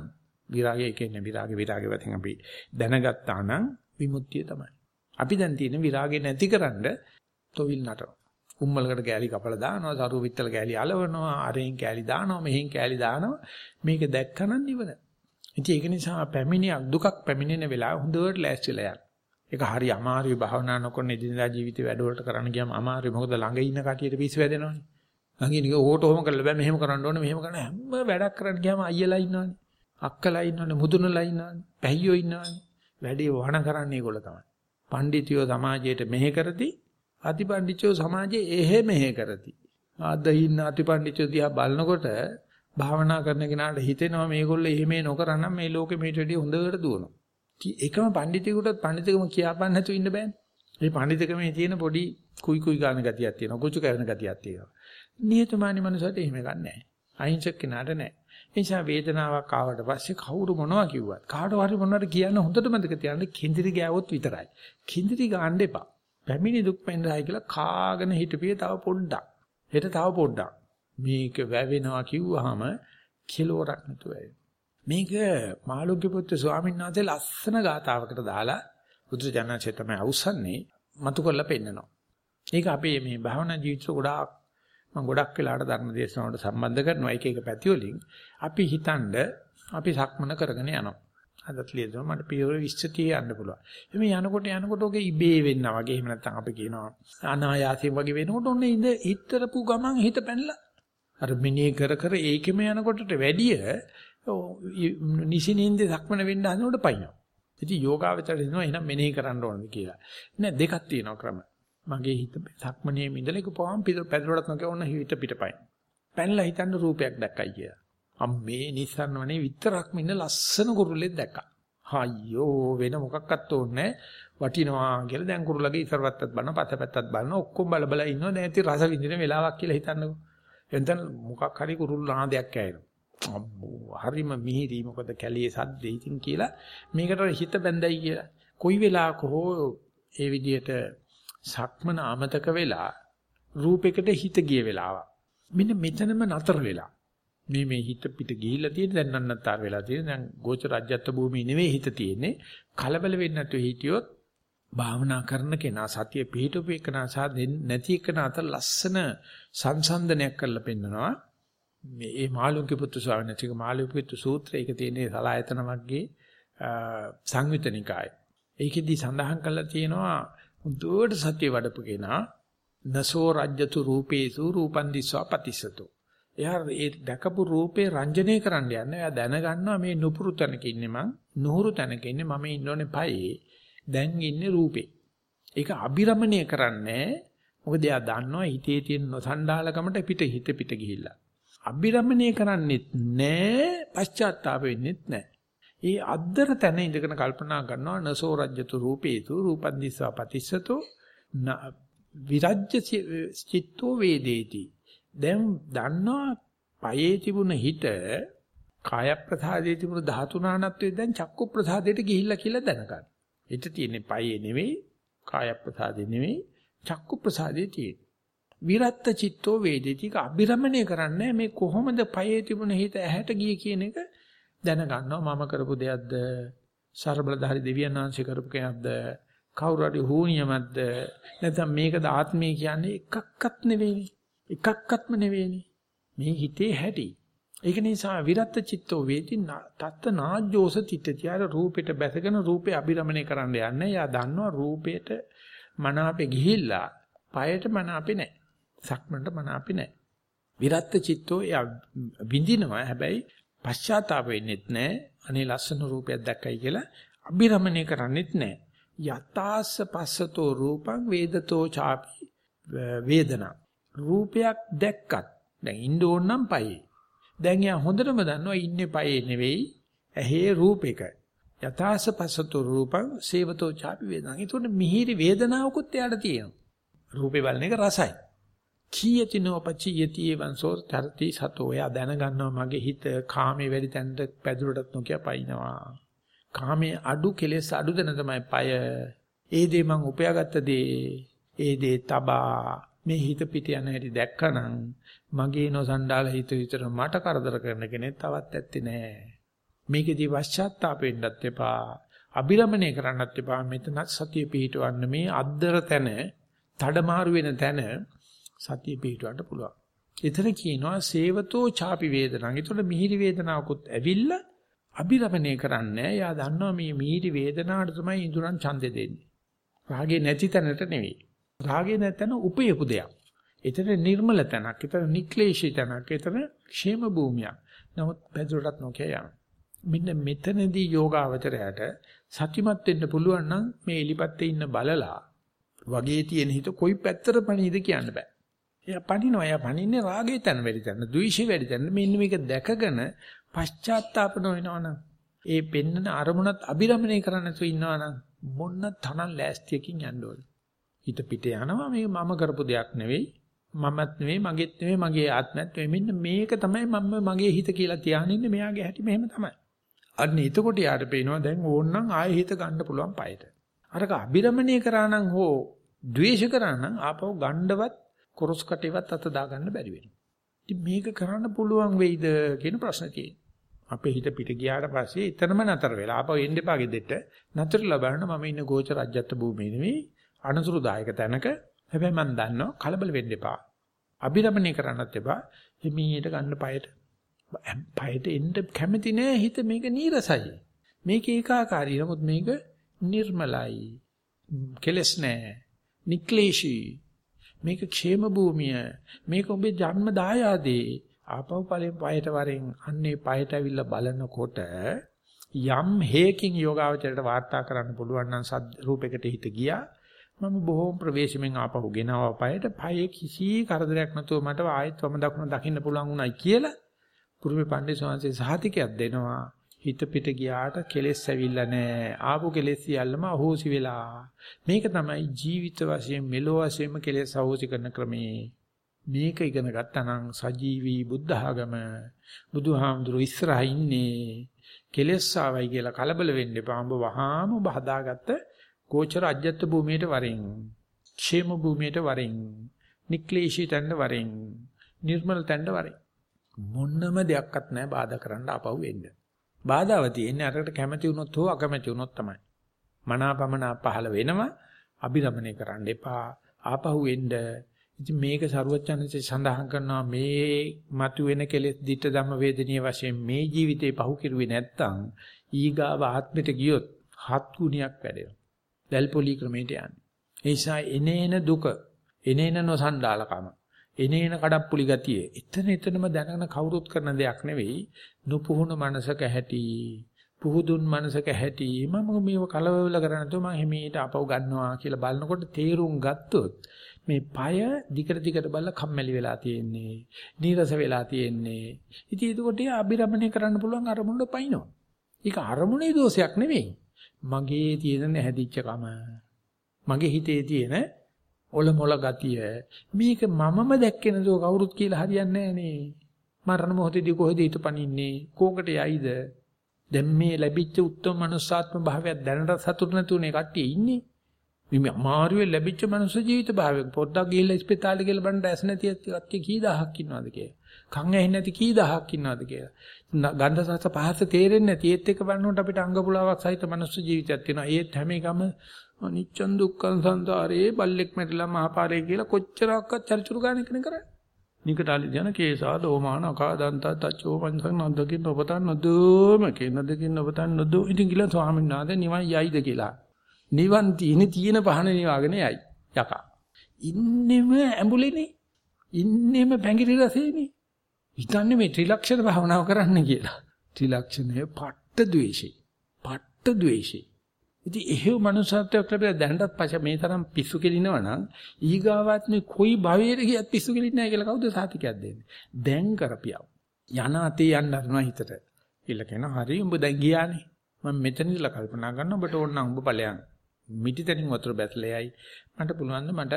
විරාගය කියන්නේ විරාගය විරාගය වතින් අපි දැනගත්තා නම් විමුක්තිය තමයි. අපි දැන් තියෙන විරාගය නැතිකරන්න තොවිල් නටනවා. උම්මලකට කෑලි කපලා දානවා, සරු විත්තල කෑලි අලවනවා, අරෙන් කෑලි දානවා, මෙහෙන් කෑලි දානවා. මේක දැක්කනම් නිවන. ඉතින් ඒක නිසා පැමිණියක් දුකක් පැමිණෙන වෙලාව හොඳට ලෑස්තිලා යන්න. ඒක හරි අමාරුයි භාවනා නොකරන එදිනදා ජීවිතේ වැඩවලට කරන්න ගියාම අමාරුයි. මොකද ළඟ ඉන්න කටියට පිස්සු වැදෙනවනේ. ළඟ ඉන්න ඕකට ඔහොම කරලා බෑ මෙහෙම කරන්න ඕනේ මෙහෙම කරන්න හැම වැඩක් කරන්න ගියාම අයියලා ඉන්නවනේ. අක්කලා ඉන්නවනේ මුදුනලා ඉන්නවනේ. පැහියෝ ඉන්නවනේ. වැඩේ වහන කරන්නේ ඒගොල්ලෝ තමයි. පඬිතියෝ සමාජයට මෙහෙ කරති, අතිපඬිතියෝ සමාජයේ එහෙ මෙහෙ කරති. අද ඉන්න අතිපඬිතියෝ දිහා බලනකොට භාවනා කරන කෙනාට හිතෙනවා මේගොල්ලෝ එහෙම නොකරනම් මේ ලෝකෙ මේට වැඩිය හොඳට දුවනවා. එකම පඬිතියෙකුටත් පඬිතිකම කියාපන්න නැතුව ඉන්න බෑනේ. මේ පඬිතිකමේ තියෙන පොඩි කුයි කුයි ගන්න ගතියක් තියෙනවා. කුචු කරන ගතියක් තියෙනවා. නියතමානී මනුස්සයට එහෙම ගන්න නැහැ. අහිංසක කෙනාට නැහැ. ඒ නිසා වේදනාවක් ආවට පස්සේ කවුරු මොනවා කිව්වත් කාට හරි මොනවාට කියන්න හොඳට මතක තියාගන්න කිඳිරි ගෑවොත් විතරයි. කිඳිරි ගන්න එපා. පැමිණි දුක් පෙන්රයි කියලා කාගෙන හිටපියේ තව පොඩ්ඩක්. හෙට තව පොඩ්ඩක්. මේක වැවෙනවා කිව්වහම කිලෝරක් නැතුව මේක මාළුක්‍ය පුත්‍ර ස්වාමීන් වහන්සේ ලස්සන ගාතාවකට දාලා බුදුජානකසේ තමයි අවසන්නේ මතු කරලා පෙන්නනවා. ඒක අපේ මේ භාවනා ජීවිත ගොඩාක් මම ගොඩක් වෙලාවට ධර්ම දේශනාවට සම්බන්ධ කරනවා එක එක පැති වලින් අපි හිතනද අපි සක්මන කරගෙන යනවා. අදත් ලියනවා මට පියවර 20 යන්න පුළුවන්. එමේ යනකොට යනකොට ඔගේ ඉබේ වෙන්නා වගේ එහෙම නැත්නම් අපි කියනවා අනායාසයෙන් වගේ වෙනකොට ඔන්න ඉඳ හිතරපු ගමන් හිත පැනලා අර මිනේ කර කර ඒකෙම යනකොටට වැඩිය නිසිනින්ද සක්මන වෙන්න හදනකොට පයින්නවා. ඉතින් යෝගාවචරය දෙනවා එහෙනම් මෙනෙහි කරන්න ඕනද කියලා. නෑ දෙකක් තියෙනවා ක්‍රම. මගේ හිත සක්මනේ මිදලා ඒක පොවම් පැදුරටත් නොකිය ඕන හිත පිටපයින්. පැනලා හිතන්න රූපයක් දැක්කයි කියලා. අම්මේ නිස්සන්නවනේ විතරක්ම ඉන්න ලස්සන කුරුල්ලෙක් දැක්කා. අයියෝ වෙන මොකක්වත් ඕනේ වටිනවා කියලා දැන් කුරුල්ලගේ ඉස්සරවත්තත් බලන පතපැත්තත් බලන ඔක්කොම බල බල ඉන්නවා දැන් ඉතින් රස විඳින වෙලාවක් කියලා හිතන්නකෝ. එතන මොකක් හරි කුරුල්ල ආදයක් කෑනවා. අම්මෝ හරිම මිහිරි මොකද කැලියේ සද්දේ ඉතින් කියලා මේකට හිත බැඳයි කියලා. කොයි වෙලාවක හෝ ඒ විදිහට සක්මන අමතක වෙලා රූපයකට හිත ගිය වෙලාවක්. මෙන්න මෙතනම නතර වෙලා. මේ මේ හිත පිට ගිහිල්ලා තියෙන දැන් නන්නතර වෙලා තියෙන දැන් ගෝචර රජ්‍යත්ව භූමියේ නෙවෙයි හිත තියෙන්නේ. කලබල වෙන්නේ නැතුව හිටියොත් භාවනා කරන කෙනා සතිය පිහිටුපු එකනා සහ නැති එකනා අතර ලස්සන සංසන්දනයක් කරලා පෙන්නනවා. මේ ඒ මාළුන්ගේ පුත්තු ස්වාමීන් වහන්සේගේ මාළුන්ගේ පුත්තු සූත්‍රය ඒක තියෙන්නේ සලායතන වර්ගයේ සංයුතනිකාය. ඒකෙදි සඳහන් කරලා තියෙනවා හොඳට සත්‍ය වඩපු කෙනා නසෝ රජ්‍යතු රූපේසු රූපන් දිස්වා පතිසතෝ. එයා ඒ දැකපු රූපේ රංජනය කරන්න යන්නේ. එයා දැනගන්නවා මේ නුපුරු තැනක ඉන්නේ මං, නුහුරු තැනක ඉන්නේ මම ඉන්නෝනේ පයේ. දැන් ඉන්නේ රූපේ. ඒක අබිරමණය කරන්නේ මොකද එයා දන්නවා හිතේ තියෙන නොසන්ඩාලකමට පිට හිත පිට ගිහිල්ලා. අබිරමණය කරන්නේත් නැහැ, පශ්චාත්තාප වෙන්නෙත් නැහැ. ඒ අද්දර තැන ඉඳගෙන කල්පනා කරනවා නසෝ රජ්‍යතු රූපේතු රූපන් දිස්සා පතිස්සතෝ විරජ්‍ය චිත්තෝ වේදේති. දැන් දන්නවා පයේ තිබුණ හිත කාය ප්‍රසාදයේ තිබුණ ධාතු නානත්වයේ දැන් චක්කු ප්‍රසාදයට ගිහිල්ලා කියලා දැනගන්න. හිත තියෙන්නේ පයේ නෙවෙයි කාය ප්‍රසාදේ නෙවෙයි චක්කු ප්‍රසාදේ තියෙන්නේ. විරත්ත චිත්තෝ වේදිතික අභිරමණය කරන්නේ මේ කොහොමද පයේ තිබුණ හිත ඇහැට ගියේ කියන එක දැනගන්නවා මම කරපු දෙයක්ද ਸਰබලධාරි දෙවියන් වහන්සේ කරපු කෙනක්ද කවුරු හරි හූනියමක්ද නැත්නම් මේකද ආත්මය කියන්නේ එකක්වත් නෙවෙයිනේ එකක්වත්ම නෙවෙයිනේ මේ හිතේ හැටි ඒක නිසා විරත්ත චිත්තෝ වේති තත්ත නාජ්ජෝස තිටතියාර රූපෙට බැසගෙන රූපේ අභිරමණය කරන්න යන්නේ. යා දන්නවා රූපේට මන අපේ ගිහිල්ලා පයට මන අපේ නැහැ. සක්මන්ට මන අපේ නැහැ. විරත්ත චිත්තෝ යා විඳිනවා. හැබැයි පශ්චාත්තාප වෙන්නෙත් නැහැ. අනේ ලස්සන රූපයක් දැක්කයි කියලා අභිරමණය කරන්නෙත් නැහැ. යතාස්ස පස්සතෝ රූපං වේදතෝ ചാපි වේදනා. රූපයක් දැක්කත් දැන් ඉන්න ඕන නම් පයේ දැන් යා හොඳටම දන්නවා ඉන්නේ පයේ නෙවෙයි ඇහි රූපෙක. යථාස පසතු රූපං සේවතෝ ചാපි වේදනං. ඒතකොට මිහිරි වේදනාවකුත් එයාට තියෙනවා. රූපේ බලන එක රසයි. කීයතිනෝ පච්චියති වංසෝ තරති සතෝ එයා දැනගන්නවා මගේ හිත කාමේ වැඩි තැනට පැදුරටත් නොකිය පයින්නවා. කාමේ අඩු කෙලෙස් අඩු දෙන තමයි පය. ඒ දේ මං උපයාගත්ත දේ ඒ දේ තබා මේ හිත පිට යන හැටි දැක්කනම් මගේ නොසන්ඩාල හිත විතර මට කරදර කරන කෙනෙක් තවත් ඇත්තේ නෑ. මේකෙදි පශ්චාත්තාප වෙන්නත් එපා. අබිරමණය කරන්නත් එපා. මෙතන සතිය පිහිටවන්න මේ අද්දර තැන, තඩමාරු වෙන තැන සතිය පිටවන්න පුළුවන්. එතන කියනවා සේවතෝ ചാපි වේදනං. ඒතකොට මිහිරි වේදනාවකුත් ඇවිල්ලා අභිරමණය කරන්නේ. එයා දන්නවා මේ මිහිරි වේදනාවට තමයි ඉඳුරන් ඡන්දෙ දෙන්නේ. රාගේ නැති තැනට නෙවෙයි. රාගේ නැතන උපයපු දෙයක්. ඒතර නිර්මල තැනක්, ඒතර නික්ලේශී තැනක්, ඒතර ക്ഷേම භූමියක්. නමුත් බැදුරටත් නොකිය යන. මෙන්න මෙතනදී යෝගාවචරයට සත්‍යමත් වෙන්න පුළුවන් නම් මේ එලිපත්තේ ඉන්න බලලා වගේ තියෙන හිත කොයි පැත්තට පණීද කියන්න බෑ. එයා පණිනවා. එයා පණින්නේ රාගේ තැන වැඩි තැන, ද්වේෂේ වැඩි තැන. මෙන්න මේක දැකගෙන පශ්චාත්තාප නොවෙනවනම් ඒ පෙන්නන අරමුණත් අබිරමණය කරන්න තු ඉන්නවනම් මොන්න තරම් ලෑස්තියකින් යන්න ඕනේ. හිත පිට යනවා මේ මම කරපු දෙයක් නෙවෙයි මමත් නෙවෙයි මගේත් නෙවෙයි මගේ ආත්මයත් නෙවෙයි මෙන්න මේක තමයි මම මගේ හිත කියලා තියාගෙන ඉන්නේ මෙයාගේ හැටි මෙහෙම තමයි අන්න එතකොට යාට පේනවා දැන් ඕන්නම් ආයෙ හිත ගන්න පුළුවන් පයට අරක අබිරමණය කරා නම් හෝ ද්වේෂ කරා නම් ආපහු ගණ්ඩවත් කොරස් කටේවත් අත දා ගන්න බැරි වෙනවා ඉතින් මේක කරන්න පුළුවන් වෙයිද කියන ප්‍රශ්නේ තියෙනවා අපේ හිත පිට ගියාට පස්සේ එතනම නතර වෙලා ආපහු එන්න එපා ගෙදෙට්ට නතර ලබන්න මම ඉන්න ගෝච රජ්‍යත්ත භූමියේ නෙවෙයි අනතුරුදායක තැනක හැබැයි මම දන්නවා කලබල වෙන්න එපා. අභිරමණය කරන්නත් එපා. හිමීට ගන්න පයට. පයට එන්න කැමති නෑ හිත මේක නීරසයි. මේක ඒකාකාරී. නමුත් මේක නිර්මලයි. කෙලස් නෑ. නික්ලේශී. මේක ക്ഷേම භූමිය. මේක ඔබේ ජන්ම දායාදේ. ආපහු ඵලෙන් පයට වරෙන් අන්නේ පයට ඇවිල්ලා බලනකොට යම් හේකින් යෝගාවචරයට වාර්තා කරන්න පුළුවන් නම් සත් රූපයකට හිත ගියා මම බොහෝම ප්‍රවේශමෙන් ආපහු ගෙනාවා පයට පයේ කිසි කරදරයක් නැතුව මට ආයෙත් වම දකුණ දකින්න පුළුවන් උනායි කියලා පුරුමේ පණ්ඩිත සෝන්සේ සහතිකයක් දෙනවා හිත පිට ගියාට කෙලෙස් ඇවිල්ලා නැහැ ආපු කෙලෙස් සියල්ලම අහෝසි වෙලා. මේක තමයි ජීවිත වශයෙන් මෙලෝ වශයෙන්ම කෙලෙස් අහෝසි කරන ක්‍රමේ මේක ඉගෙන ගත්තා නම් සජීවී බුද්ධ ආගම බුදුහාමුදුරු ඉස්සරහා ඉන්නේ. කෙලෙස් ආවයි කියලා කලබල වෙන්න එපා. ඔබ වහාම ඔබ හදාගත්ත ගෝචර අජ්‍යත්ත භූමියට වරින් ക്ഷേම භූමියට වරින් නික්ලේශී තැන්න වරින් නිර්මල තැන්න වරින්. මොන්නම දෙයක්වත් නැහැ බාධා කරන්න අපව වෙන්න. බාධාව තියෙන්නේ අරකට කැමැති වුණොත් හෝ අකමැති වුණොත් තමයි. මනාපමන පහළ වෙනවා අභිරමණය කරන්න එපා ආපහු එන්න. ඉතින් මේක සරුවචනසේ සඳහන් කරනවා මේ මතුවෙන කෙලෙස් ditta ධම්ම වේදනීය වශයෙන් මේ ජීවිතේ පහු කිරුවේ නැත්තම් ඊගාව ආත්මෙට ගියොත් හත් ගුණයක් වැඩෙනවා. දැල්පොලි ක්‍රමයට යන්නේ. ඒ නිසා එනේන දුක, එනේන නොසන්ඩාලකම, එනේන කඩප්පුලි ගතිය, එතන එතනම දැනගෙන කවුරුත් කරන දෙයක් නෙවෙයි. නුපුහුණු මනසක ඇති, පුහුදුන් මනසක ඇති. මම මේව කලවල කරන්නේ නැතුව මම හිමීට අපව ගන්නවා කියලා බලනකොට තේරුම් ගත්තොත් මේ পায় දිගට දිගට බලලා කම්මැලි වෙලා තියෙන්නේ, නීරස වෙලා තියෙන්නේ. ඉතින් ඒකට අභිරමණය කරන්න පුළුවන් අරමුණට පයින්නවා. ඒක අරමුණේ දෝෂයක් නෙවෙයි. මගේ තියෙන හැදිච්ච කම මගේ හිතේ තියෙන ඔල මොල ගතිය මේක මමම දැක්කේ නේද කවුරුත් කියලා හරියන්නේ නැහනේ. මරණ මොහොතේදී කොහෙද හිත පනින්නේ? කෝකට යයිද? දැන් මේ ලැබිච්ච උත්තම මනුස්සාත්ම භාවයක් දැනට සතුටු නැතුනේ කට්ටිය ඉන්නේ. මේ අමාරුවේ ලැබිච්ච මනුස්ස ජීවිත භාවයක් පොඩ්ඩක් ගිහිල්ලා ඉස්පිතාලේ කියලා බලන්න ඇස් නැති කට්ටිය කී දහහක් ඉන්නවද කියලා. කන් ඇහෙන්නේ නැති කී දහහක් ඉන්නවද කියලා. ගන්ධ සස පහස තේරෙන්නේ නැති ඒත් එක බලනකොට අපිට අංග පුලාවක් සහිත මනුස්ස ජීවිතයක් තියෙනවා. ඒත් හැම එකම අනිච්චන් දුක්ඛන් සංසාරේ බල්ලෙක් මැරිලා මහපාරේ කියලා කොච්චරක්වත් චරිචුරු ගන්න කෙනෙක් කරන්නේ. නිකටාලි යන කේසා දෝමාන අකාදන්තා තච්චෝ පංසං නද්දකින් ඔබතන් නොදෝම කිනදකින් ඔබතන් නොදෝ. ඉතින් කියලා ස්වාමීන් වහන්සේ නිවන් යයිද කියලා. නිවන් තියෙන තියෙන පහන නිවාගෙන යයි. යකා. ඉන්නෙම ඇඹුලේනේ. ඉන්නෙම පැංගිරි රසේනේ. හිතන්නේ මේ ත්‍රිලක්ෂණ භාවනාව කරන්න කියලා. ත්‍රිලක්ෂණය පට්ට ද්වේෂේ. පට්ට ද්වේෂේ. ඉතින් එහෙව් මනුස්සත්වයක් ලැබිලා දැනටත් පස්සේ මේ තරම් පිස්සු කෙලිනවා නම් ඊගාවත් මේ කොයි භවයේද ගියත් පිස්සු කෙලින්නේ නැහැ කියලා කවුද සාතිකයක් දෙන්නේ? දැන් කරපියව. යන අතේ යන්න හදනවා හිතට. කියලා කියනවා හරි උඹ දැන් ගියානේ. මම මෙතන ඉඳලා කල්පනා කරනවා ඔබට ඕන නම් උඹ ඵලයන්. මිටිතනින් වතුර බැසලෙයි. මට පුළුවන් මට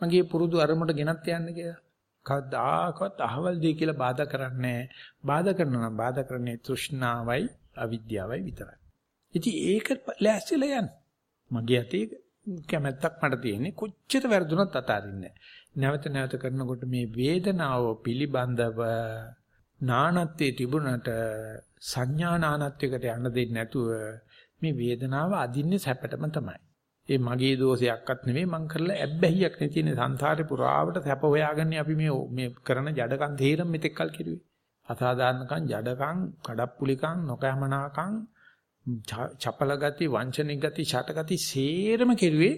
මගේ පුරුදු අරමුණට ගෙනත් යන්න කියලා. කවදාකවත් අහවල් දෙය කියලා බාධා කරන්නේ නැහැ. බාධා කරනවා නම් බාධා කරන්නේ තෘෂ්ණාවයි අවිද්‍යාවයි විතරයි. ඉතින් ඒක ලෑස්තිලා යන්න. මගේ අතේ කැමැත්තක් මට තියෙන්නේ කොච්චර වැරදුනත් අතාරින්නේ නැවත නැවත කරනකොට මේ වේදනාව පිළිබඳව නානත්වයේ තිබුණට සංඥා නානත්වයකට යන්න දෙන්නේ නැතුව මේ වේදනාව අදින්නේ සැපටම තමයි. ඒ මගේ දෝෂයක්වත් නෙවෙයි මං කරලා ඇබ්බැහියක් නේ තියෙන සංසාරේ පුරාවට සැප හොයාගන්නේ අපි මේ මේ කරන ජඩකම් තේරෙම මෙතෙක්කල් කිරුවේ. අසාධාරණකම් ජඩකම් කඩප්පුලිකම් නොකෑමනාකම් චපල ගති, වංචනික ගති, ඡට ගති සේරම කෙරුවේ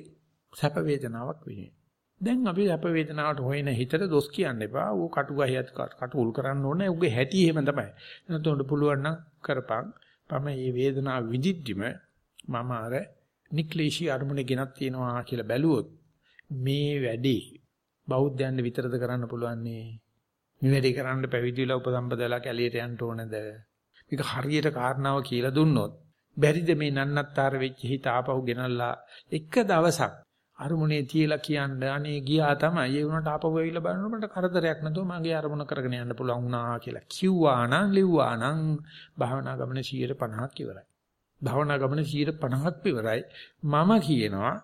සැප වේදනාවක් වෙන්නේ. දැන් අපි සැප වේදනාවට හොයන හිතට දොස් කියන්න එපා. ඌ කටු ගහියත් කටු උල් කරන්න ඕනේ. ඌගේ හැටි එහෙම තමයි. එතකොට පුළුවන් නම් කරපන්. මම මේ වේදනාව විඳිද්දිම මම අර නික්ලේශී අරමුණේ ගෙනත් තියනවා කියලා බැලුවොත් මේ වැඩේ බෞද්ධයන්ට විතරද කරන්න පුළුවන් මේ මේ වැඩේ කරන්න පැවිදිලා උපසම්පදලා කැලියට යන්න ඕනද මේක හරියට කාරණාව කියලා දුන්නොත් බැරිද මේ නන්නත්තර වෙච්ච හිත ආපහු ගෙනල්ලා එක දවසක් අරමුණේ තියලා කියන්නේ අනේ ගියා තමයි ඒ වුණාට ආපහු වෙවිලා බලනකොට මට කරදරයක් නැතුව මගේ අරමුණ කරගෙන යන්න පුළුවන් වුණා කියලා කිව්වා නම් ලිව්වා නම් භාවනා ගමන 150ක් ඉවරයි. භාවනා ගමන 150ක් ඉවරයි. මම කියනවා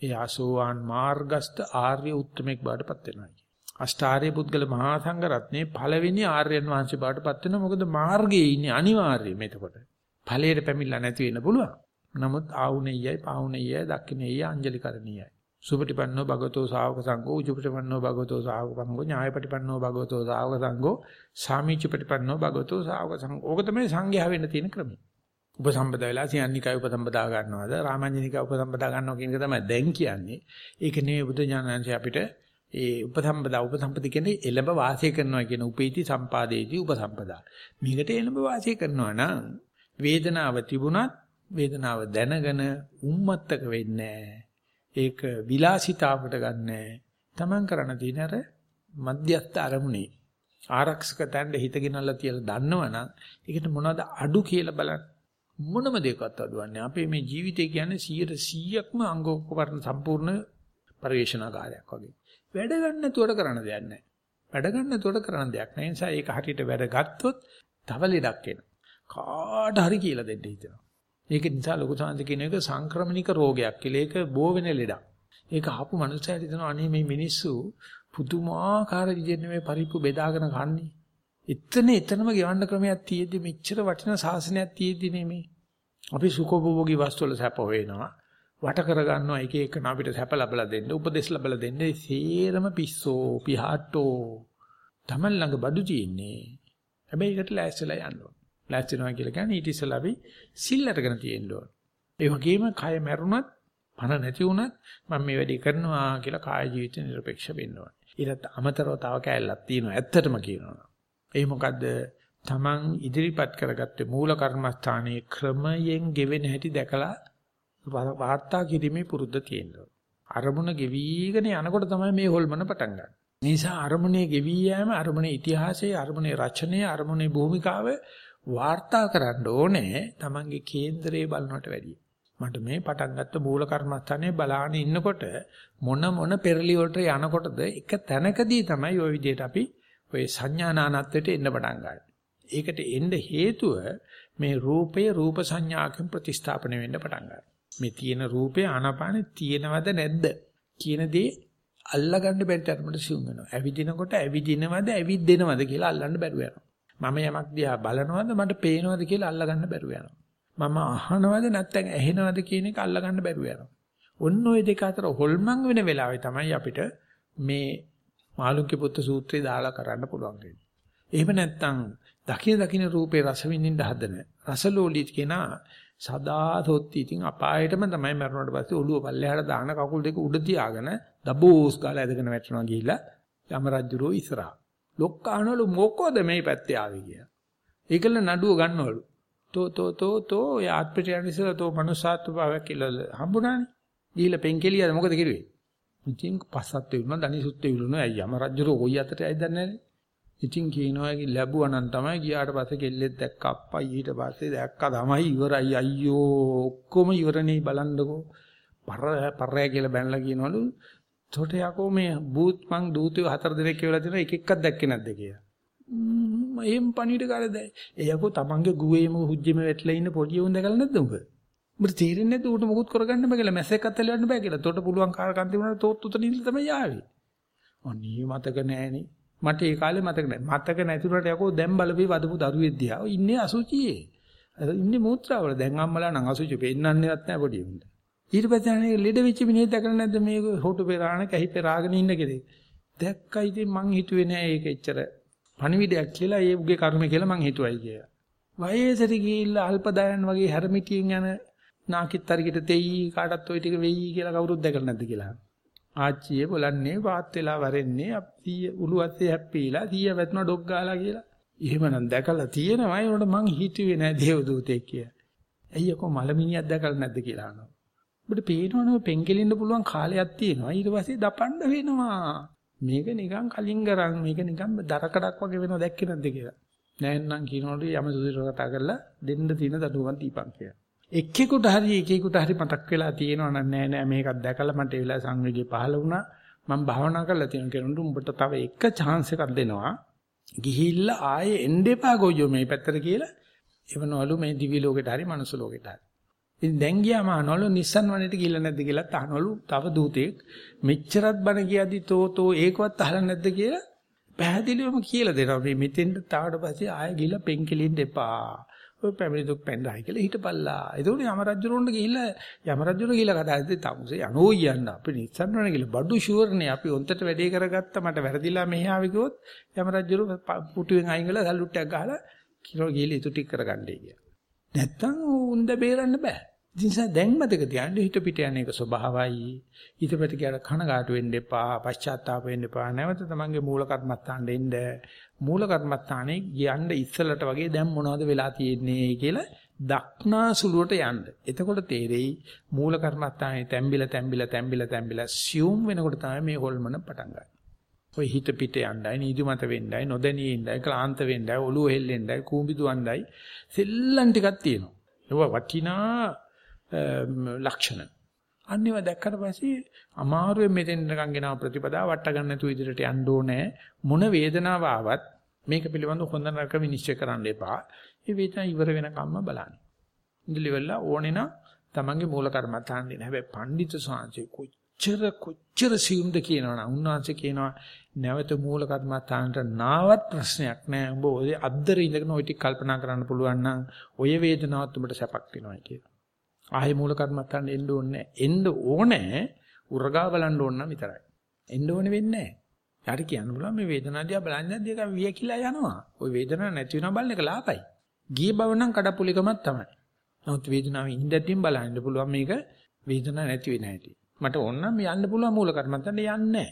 ඒ ආසෝවාන් මාර්ගස්ත ආර්ය උත්තමෙක් බාටපත් වෙනවා. අෂ්ටාර්ය පුද්ගල මහා සංඝ රත්නේ පළවෙනි ආර්යයන් වහන්සේ බාටපත් වෙනවා. මොකද මාර්ගයේ ඉන්නේ අනිවාර්යයෙන්ම එතකොට. ඵලයට පැමිණලා නැති වෙන්න පුළුවන්. නමුත් ආවුණෙයයි පාවුණෙයයි දක්ඛිනෙයයි අංජලි කරණීයයි. සුපටිපන්නෝ භගවතෝ ශාවක සංඝෝ උජුපටිපන්නෝ භගවතෝ ශාවක සංඝෝ ඥායපටිපන්නෝ භගවතෝ ශාවක සංඝෝ සාමිච්චපටිපන්නෝ භගවතෝ ශාවක සංඝෝ. ඕක තමයි සංඝයා වෙන්න තියෙන ක්‍රමය. උපසම්පදා වෙලා සියන්නිකයි උපසම්පදා ගන්නවද රාමඤ්ඤනිකයි උපසම්පදා ගන්නවා කියන එක තමයි දැන් කියන්නේ. ඒක නෙවෙයි බුදු ඥානංශය අපිට ඒ උපසම්පදා උපසම්පති කියන්නේ එළඹ වාසය කරනවා කියන උපේති සම්පාදේති උපසම්පදා. මේකට එළඹ වාසය කරනවා නම් වේදනාව තිබුණත් වේදනාව දැනගෙන උම්මත්තක වෙන්නේ ඒක විලාසිතාවකට ගන්නෑ. Taman කරන දින අර මධ්‍යස්ථ අරමුණේ ආරක්ෂක තැන්න හිතගෙනල්ලා තියලා දන්නවනම් ඒකට මොනවද අඩු කියලා බලන්න. මොනම දෙයක්වත් අඩුවන්නේ. අපේ මේ ජීවිතය කියන්නේ 100%ක්ම අංගෝපකරණ සම්පූර්ණ පරිවේශනාකාරයක් වගේ. වැඩ ගන්න නැතුවට කරන්න දෙයක් නැහැ. වැඩ ගන්න නැතුවට කරන්න දෙයක් නැහැ. ඒ නිසා ඒක හරියට වැඩ ගත්තොත් තව ලෙඩක් එනවා. කාට හරි කියලා දෙන්න හිතෙනවා. ඒක නිසා ලොකු සාන්ති කියන එක සංක්‍රමණික රෝගයක් කියලා. ඒක බෝ වෙන ලෙඩක්. ඒක ආපු මනුස්සයෙක් හිතනවා අනේ මේ මිනිස්සු පුදුමාකාර විදිහට මේ පරිප්පු බෙදාගෙන කන්නේ. එතන එතනම ගෙවන්න ක්‍රමයක් තියෙද්දි මෙච්චර වටිනා සාසනයක් තියෙද්දි නෙමේ. අපි සුඛෝපභෝගී වස්තු වල සැප හොයනවා. වට කරගන්නවා එක එක අපිට සැප ලැබලා දෙන්න, උපදෙස් ලැබලා දෙන්න. සේරම පිස්සෝ, පිහාට්ටෝ. Taman ළඟ බඩු තියෙන්නේ. හැබැයි ඒකට ලෑස්තිලා යන්න ඕන. ලෑස්තිනවා කියලා කියන්නේ ඊට ඉස්සෙල්ලා අපි සිල් අරගෙන තියෙන්න ඕන. ඒ වගේම කය මැරුණත් පණ නැති වුණත් මම මේ වැඩේ කරනවා කියලා කාය ජීවිත නිර්පේක්ෂ වෙන්න ඕන. ඊට අමතරව තව කැලලක් තියෙනවා. ඇත්තටම කියනවා. ඒ මොකද්ද? Taman ඉදිරිපත් කරගත්තේ මූල කර්මස්ථානයේ ක්‍රමයෙන් ගෙවෙන හැටි දැකලා වාර්තා කිරීමේ පුරුද්ද තියෙනවා. අරමුණ ගෙවිගෙන යනකොට තමයි මේ හොල්මන පටන් ගන්න. නිසා අරමුණේ ගෙවී යෑම, අරමුණේ ඉතිහාසය, අරමුණේ රචනය, අරමුණේ භූමිකාව වාර්තා කරන්න ඕනේ Tamange කේන්දරේ බලනට වැඩිය. මට මේ පටන් ගත්ත මූල කර්මස්ථානේ බලාගෙන ඉන්නකොට මොන මොන පෙරලි වලට යනකොටද එක තැනකදී තමයි ওই විදිහට අපි ওই සංඥානානත්වයට එන්න පටන් ගන්නේ. ඒකට එන්න හේතුව මේ රූපය රූප සංඥාකින් ප්‍රතිස්ථාපන වෙන්න පටන් ගන්නවා. මේ තියෙන රූපේ ආනාපානෙ තියෙනවද නැද්ද කියන දේ අල්ලගන්න බැරි තරමට සිුම් වෙනවා. ඇවිදිනකොට ඇවිදිනවද ඇවිද්දෙනවද කියලා අල්ලන්න බැරුව යනවා. මම යමක් දිහා බලනවද මට පේනවද කියලා අල්ලගන්න බැරුව යනවා. මම අහනවද නැත්නම් ඇහෙනවද කියන එක අල්ලගන්න බැරුව යනවා. ඔන්න ඔය දෙක අතර හොල්මන් වෙන වෙලාවේ තමයි අපිට මේ මාළුක්‍ය පුත්තු සූත්‍රය දාලා කරන්න පුළුවන් වෙන්නේ. එහෙම නැත්නම් දකින දකින රූපේ රස විඳින්න හදන රසලෝලීත් කෙනා සදා තොත්ති ඉතින් අපායටම තමයි මරණයට පස්සේ ඔළුව පල්ලෙහාට දාන කකුල් දෙක උඩ තියාගෙන දබෝස් ගාලා ඇදගෙන වැටෙනවා ගිහිල්ලා යම රජුරෝ ඉස්සරහා. ලොක්කානවලු මොකද මේ පැත්තේ ආවේ කියලා. ඒකල නඩුව ගන්නවලු. තෝ තෝ තෝ තෝ ඒ ආත්මට යන ඉස්සලා තෝ මනුසාත්ව භාවයක් කියලා හම්බුණානේ. ගිහිල්ලා පෙන්කෙලියද මොකද කිරුවේ? ඉතින් පස්සත් වෙනවා දනිසුත් වෙනවා. ඇයි යම රජුරෝ කොයි අතට ඇයිද නැහැ ඉතින් කියනවා කි ලැබුවා නම් තමයි ගියාට පස්සේ කෙල්ලෙක් දැක්ක අප්පයි ඊට පස්සේ දැක්කා තමයි ඉවරයි අයියෝ ඔක්කොම ඉවරනේ බලන්නකෝ පර පරය කියලා බැනලා කියනවලු තොට යකෝ මේ බූත් මං දූතයෝ හතර දෙනෙක් කියලා තියෙනවා එක එකක් දැක්කේ නැද්ද කියලා මම එහෙම පණිවිඩ කාලද ඒ යකෝ තමන්ගේ ගුවේම හුජ්ජෙම වැටලා ඉන්න පොඩි උන් දැකලා නැද්ද උඹ උඹට තීරෙන්නේ නැද්ද ඌට මොකුත් කරගන්න බෑ කියලා මැසෙක් අතල යන්න බෑ කියලා තොට පුළුවන් කාර්කම් තිබුණාට තෝත් උතන ඉන්න තමයි ආවේ අනේ මතක නෑනේ මට ඒ කාලේ මතක නැහැ. මතක නැතුණට යකෝ දැන් බලපේ වදපු දරුවෙක් දිහා. ඉන්නේ අසුචියේ. ඉන්නේ මූත්‍රාවල. දැන් අම්මලා නම් අසුචි පෙන්නන්නේවත් නැහැ පොඩි උන්ට. ඊට පස්සේ අනේ ලෙඩ වෙච්ච මිනිහෙක් දැකලා නැද්ද මේක හොටු පෙරාන කැහි පෙරාගෙන ඉන්න කෙනෙක්. දැක්කයි ඉතින් මං හිතුවේ නෑ ඒක එච්චර පණිවිඩයක් කියලා ඒ උගේ කර්ම කියලා මං හිතුවයි කියලා. වයසට ගිහිල්ලා අල්පදායන් වගේ හැරමිටියෙන් යන නාකිත්තරිකට තෙයි කාටත් ওই ටික වෙයි කියලා කවුරුත් දැකලා නැද්ද කියලා. ආච්චියේ බලන්නේ වාත් වෙලා වරෙන්නේ අප්පිය උළුවත්තේ හැප්පීලා තීය වැටුණ ඩොග් ගාලා කියලා. එහෙමනම් දැකලා තියෙනවා ඒකට මං හිතුවේ නෑ දේව දූතෙක් කියලා. ඇයි අකෝ මලමිනියක් දැකලා නැද්ද කියලා අහනවා. ඔබට පේනවනේ පෙන්කෙලින්න පුළුවන් කාලයක් තියෙනවා. ඊට පස්සේ දපන්න වෙනවා. මේක නිකන් කලින් කරන් මේක නිකන් දරකඩක් වගේ වෙනව දැක්කේ නැද්ද කියලා. නෑන්නම් කියනවලු යමසුදිර කතා කරලා දෙන්න තියෙන දඩුවම් දීපන් කියලා. එක්කෙකුට හරි එකෙකුට හරි මතක් වෙලා තියෙනවා නම් නෑ නෑ මේකක් දැකලා මට ඒ වෙලාව සංවේගය පහළ වුණා මම භාවනා කරලා තියෙන කෙනෙකුට උඹට තව එක chance එකක් දෙනවා ගිහිල්ලා ආයේ එන්න එපා ගොයියෝ මේ පැත්තට කියලා එවනවලු මේ දිවි ලෝකෙට හරි මනුස්ස ලෝකෙට හරි ඉතින් දැන් ගියාම අහනවලු නිස්සන් වනේට ගිහිල්ලා නැද්ද කියලා අහනවලු තව දූතෙක් මෙච්චරත් බණ කියද්දි තෝ තෝ ඒකවත් අහලා නැද්ද කියලා පැහැදිලිවම කියලා දෙනවා මේ මෙතෙන්ට තාවට පස්සේ ආයෙ ගිහිල්ලා පෙන් කෙලින්න එපා ඔය පැමිණි දුක් පැන්දායි කියලා හිටපල්ලා. ඒතකොට යම රජුරුන්ට ගිහිල්ලා යම රජුර ගිහිල්ලා කතා කරද්දී තමුසේ යනෝ යන්න අපි නිස්සන්නවනේ කියලා බඩු ෂුවර්නේ අපි ඔන්තට වැඩේ කරගත්තා මට වැරදිලා මෙහි ආවි කිව්වොත් යම රජුරු පුටුවෙන් අයින් කරලා සල්ලුට්ටයක් ගහලා කිරෝ ගිහිල්ලා ඉතු ටික කරගන්නයි කියලා. නැත්තම් උන්ද බේරන්න බෑ. නිසා දැන් මතක තියාගන්න හිත පිට යන එක ස්වභාවයි. ඊටපස්සේ කියලා කනගාටු වෙන්න එපා, පශ්චාත්තාප වෙන්න එපා. නැවත තමන්ගේ මූල කර්මත්තාන්න එන්න. මූල කර්මත්තානේ යන්න ඉස්සලට වගේ දැන් මොනවද වෙලා තියෙන්නේ කියලා දක්නා සුළුවට යන්න. එතකොට තේරෙයි මූල කර්මත්තානේ තැම්බිලා තැම්බිලා තැම්බිලා තැම්බිලා සියුම් වෙනකොට තමයි මේ හොල්මන පටන් ගන්නේ. ඔය හිත පිට යන්නයි, නීදිමත වෙන්නයි, නොදැනී ඉන්නයි, ක්ලාන්ත වෙන්නයි, ඔළුව හෙල්ලෙන්නයි, කූඹි දුවන්නයි, සෙල්ලම් ටිකක් තියෙනවා. ඒවා වටිනා ලක්ෂණ. අන්නේව දැක්කට පස්සේ අමාරුවෙන් මෙතෙන්කන් ගෙනව ප්‍රතිපදාව වට ගන්න නැතුව ඉදිරියට යන්න ඕනේ. මොන වේදනාව ආවත් මේක පිළිබඳව හොඳ නරක විනිශ්චය කරන්න එපා. මේ වේදනාව ඉවර වෙනකම්ම බලන්න. ඉඳලිවලා ඕනේ නම් තමන්ගේ මූල කර්මත්තාන් දෙන්න. හැබැයි පඬිතු සාංශේ කොච්චර කොච්චර සියුම්ද කියනවනම් උන්වහන්සේ කියනවා නැවත මූල කර්මත්තාන්ට නාවත් ප්‍රශ්නයක් නෑ. උඹ ඔය අද්දර ඉඳගෙන ওই ටික කල්පනා කරන්න පුළුවන් නම් ඔය වේදනාවත් උඹට සැපක් වෙනවා කියලා. ආයේ මූල කර්මත්තන්න එන්න ඕනේ එන්න ඕනේ උරගා බලන්න ඕන නම් විතරයි. එන්න ඕනේ වෙන්නේ නැහැ. යාට කියන්න බුණා මේ වේදනාව බලන්නේ නැද්ද ඒක වියකිලා යනවා. ওই වේදනාව නැති වෙනවා බලන එක ලාපයි. ගිය බව නම් කඩපුලිකමක් තමයි. නමුත් වේදනාව ඉඳද්දිම බලන්න පුළුවන් මේක වේදනාව නැති වෙන හැටි. මට ඕන නම් යන්න පුළුවන් මූල කර්මත්තන්න යන්නේ නැහැ.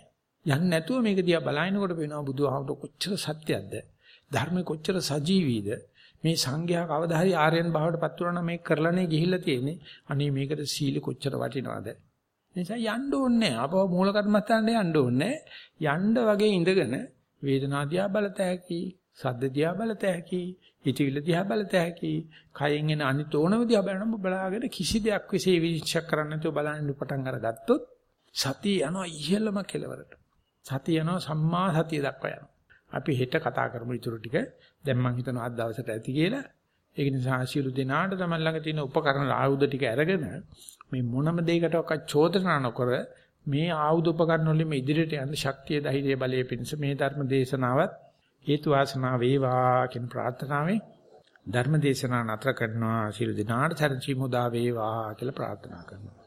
යන්නේ නැතුව මේක දිහා බලනකොට පේනවා බුදුහාමුදුර කොච්චර සත්‍යයක්ද? ධර්ම කොච්චර සජීවීද? මේ සංඝයා කවදා හරි ආර්යයන් භාවයට පත් වුණා නම් මේක කරලානේ ගිහිල්ලා තියෙන්නේ. අනේ මේකට සීල කොච්චර වටිනවද? නිසා යන්න ඕනේ නැහැ. අපව මූල කර්මස්ථානට යන්න ඕනේ යන්න වගේ ඉඳගෙන වේදනාදියා බලත හැකි, සද්ද දිහා බලත හැකි, හිතවිල්ල දිහා බලත හැකි, කයෙන් එන අනිත් ඕනම දිහා බලනම බලාගෙන කිසි දෙයක් විශ්ේ විනිශ්චය කරන්න නැතුව බලන්න පටන් අරගත්තොත් සතිය යනවා ඉහළම කෙලවරට. සතිය යනවා සම්මා සතිය දක්වා යනවා. අපි හෙට කතා කරමු ඊටු ටික. දැන් මම හිතනවා අද දවසට ඇති කියලා. ඒක නිසා ආශිර්වාද දෙනාට තමයි ළඟ තියෙන උපකරණ ආයුධ ටික අරගෙන මේ මොනම දෙයකටවත් චෝදනා නොකර මේ ආයුධ උපකරණ වලින් මේ ඉදිරියට යන්න ශක්තිය ධෛර්යය බලය පිණිස මේ ධර්ම දේශනාවත් හේතු වාසනා වේවා කියන ප්‍රාර්ථනාවෙන් ධර්ම දේශනාව නතර කරනවා. ශිරු දිනාට සරචි මුදා වේවා කියලා ප්‍රාර්ථනා කරනවා.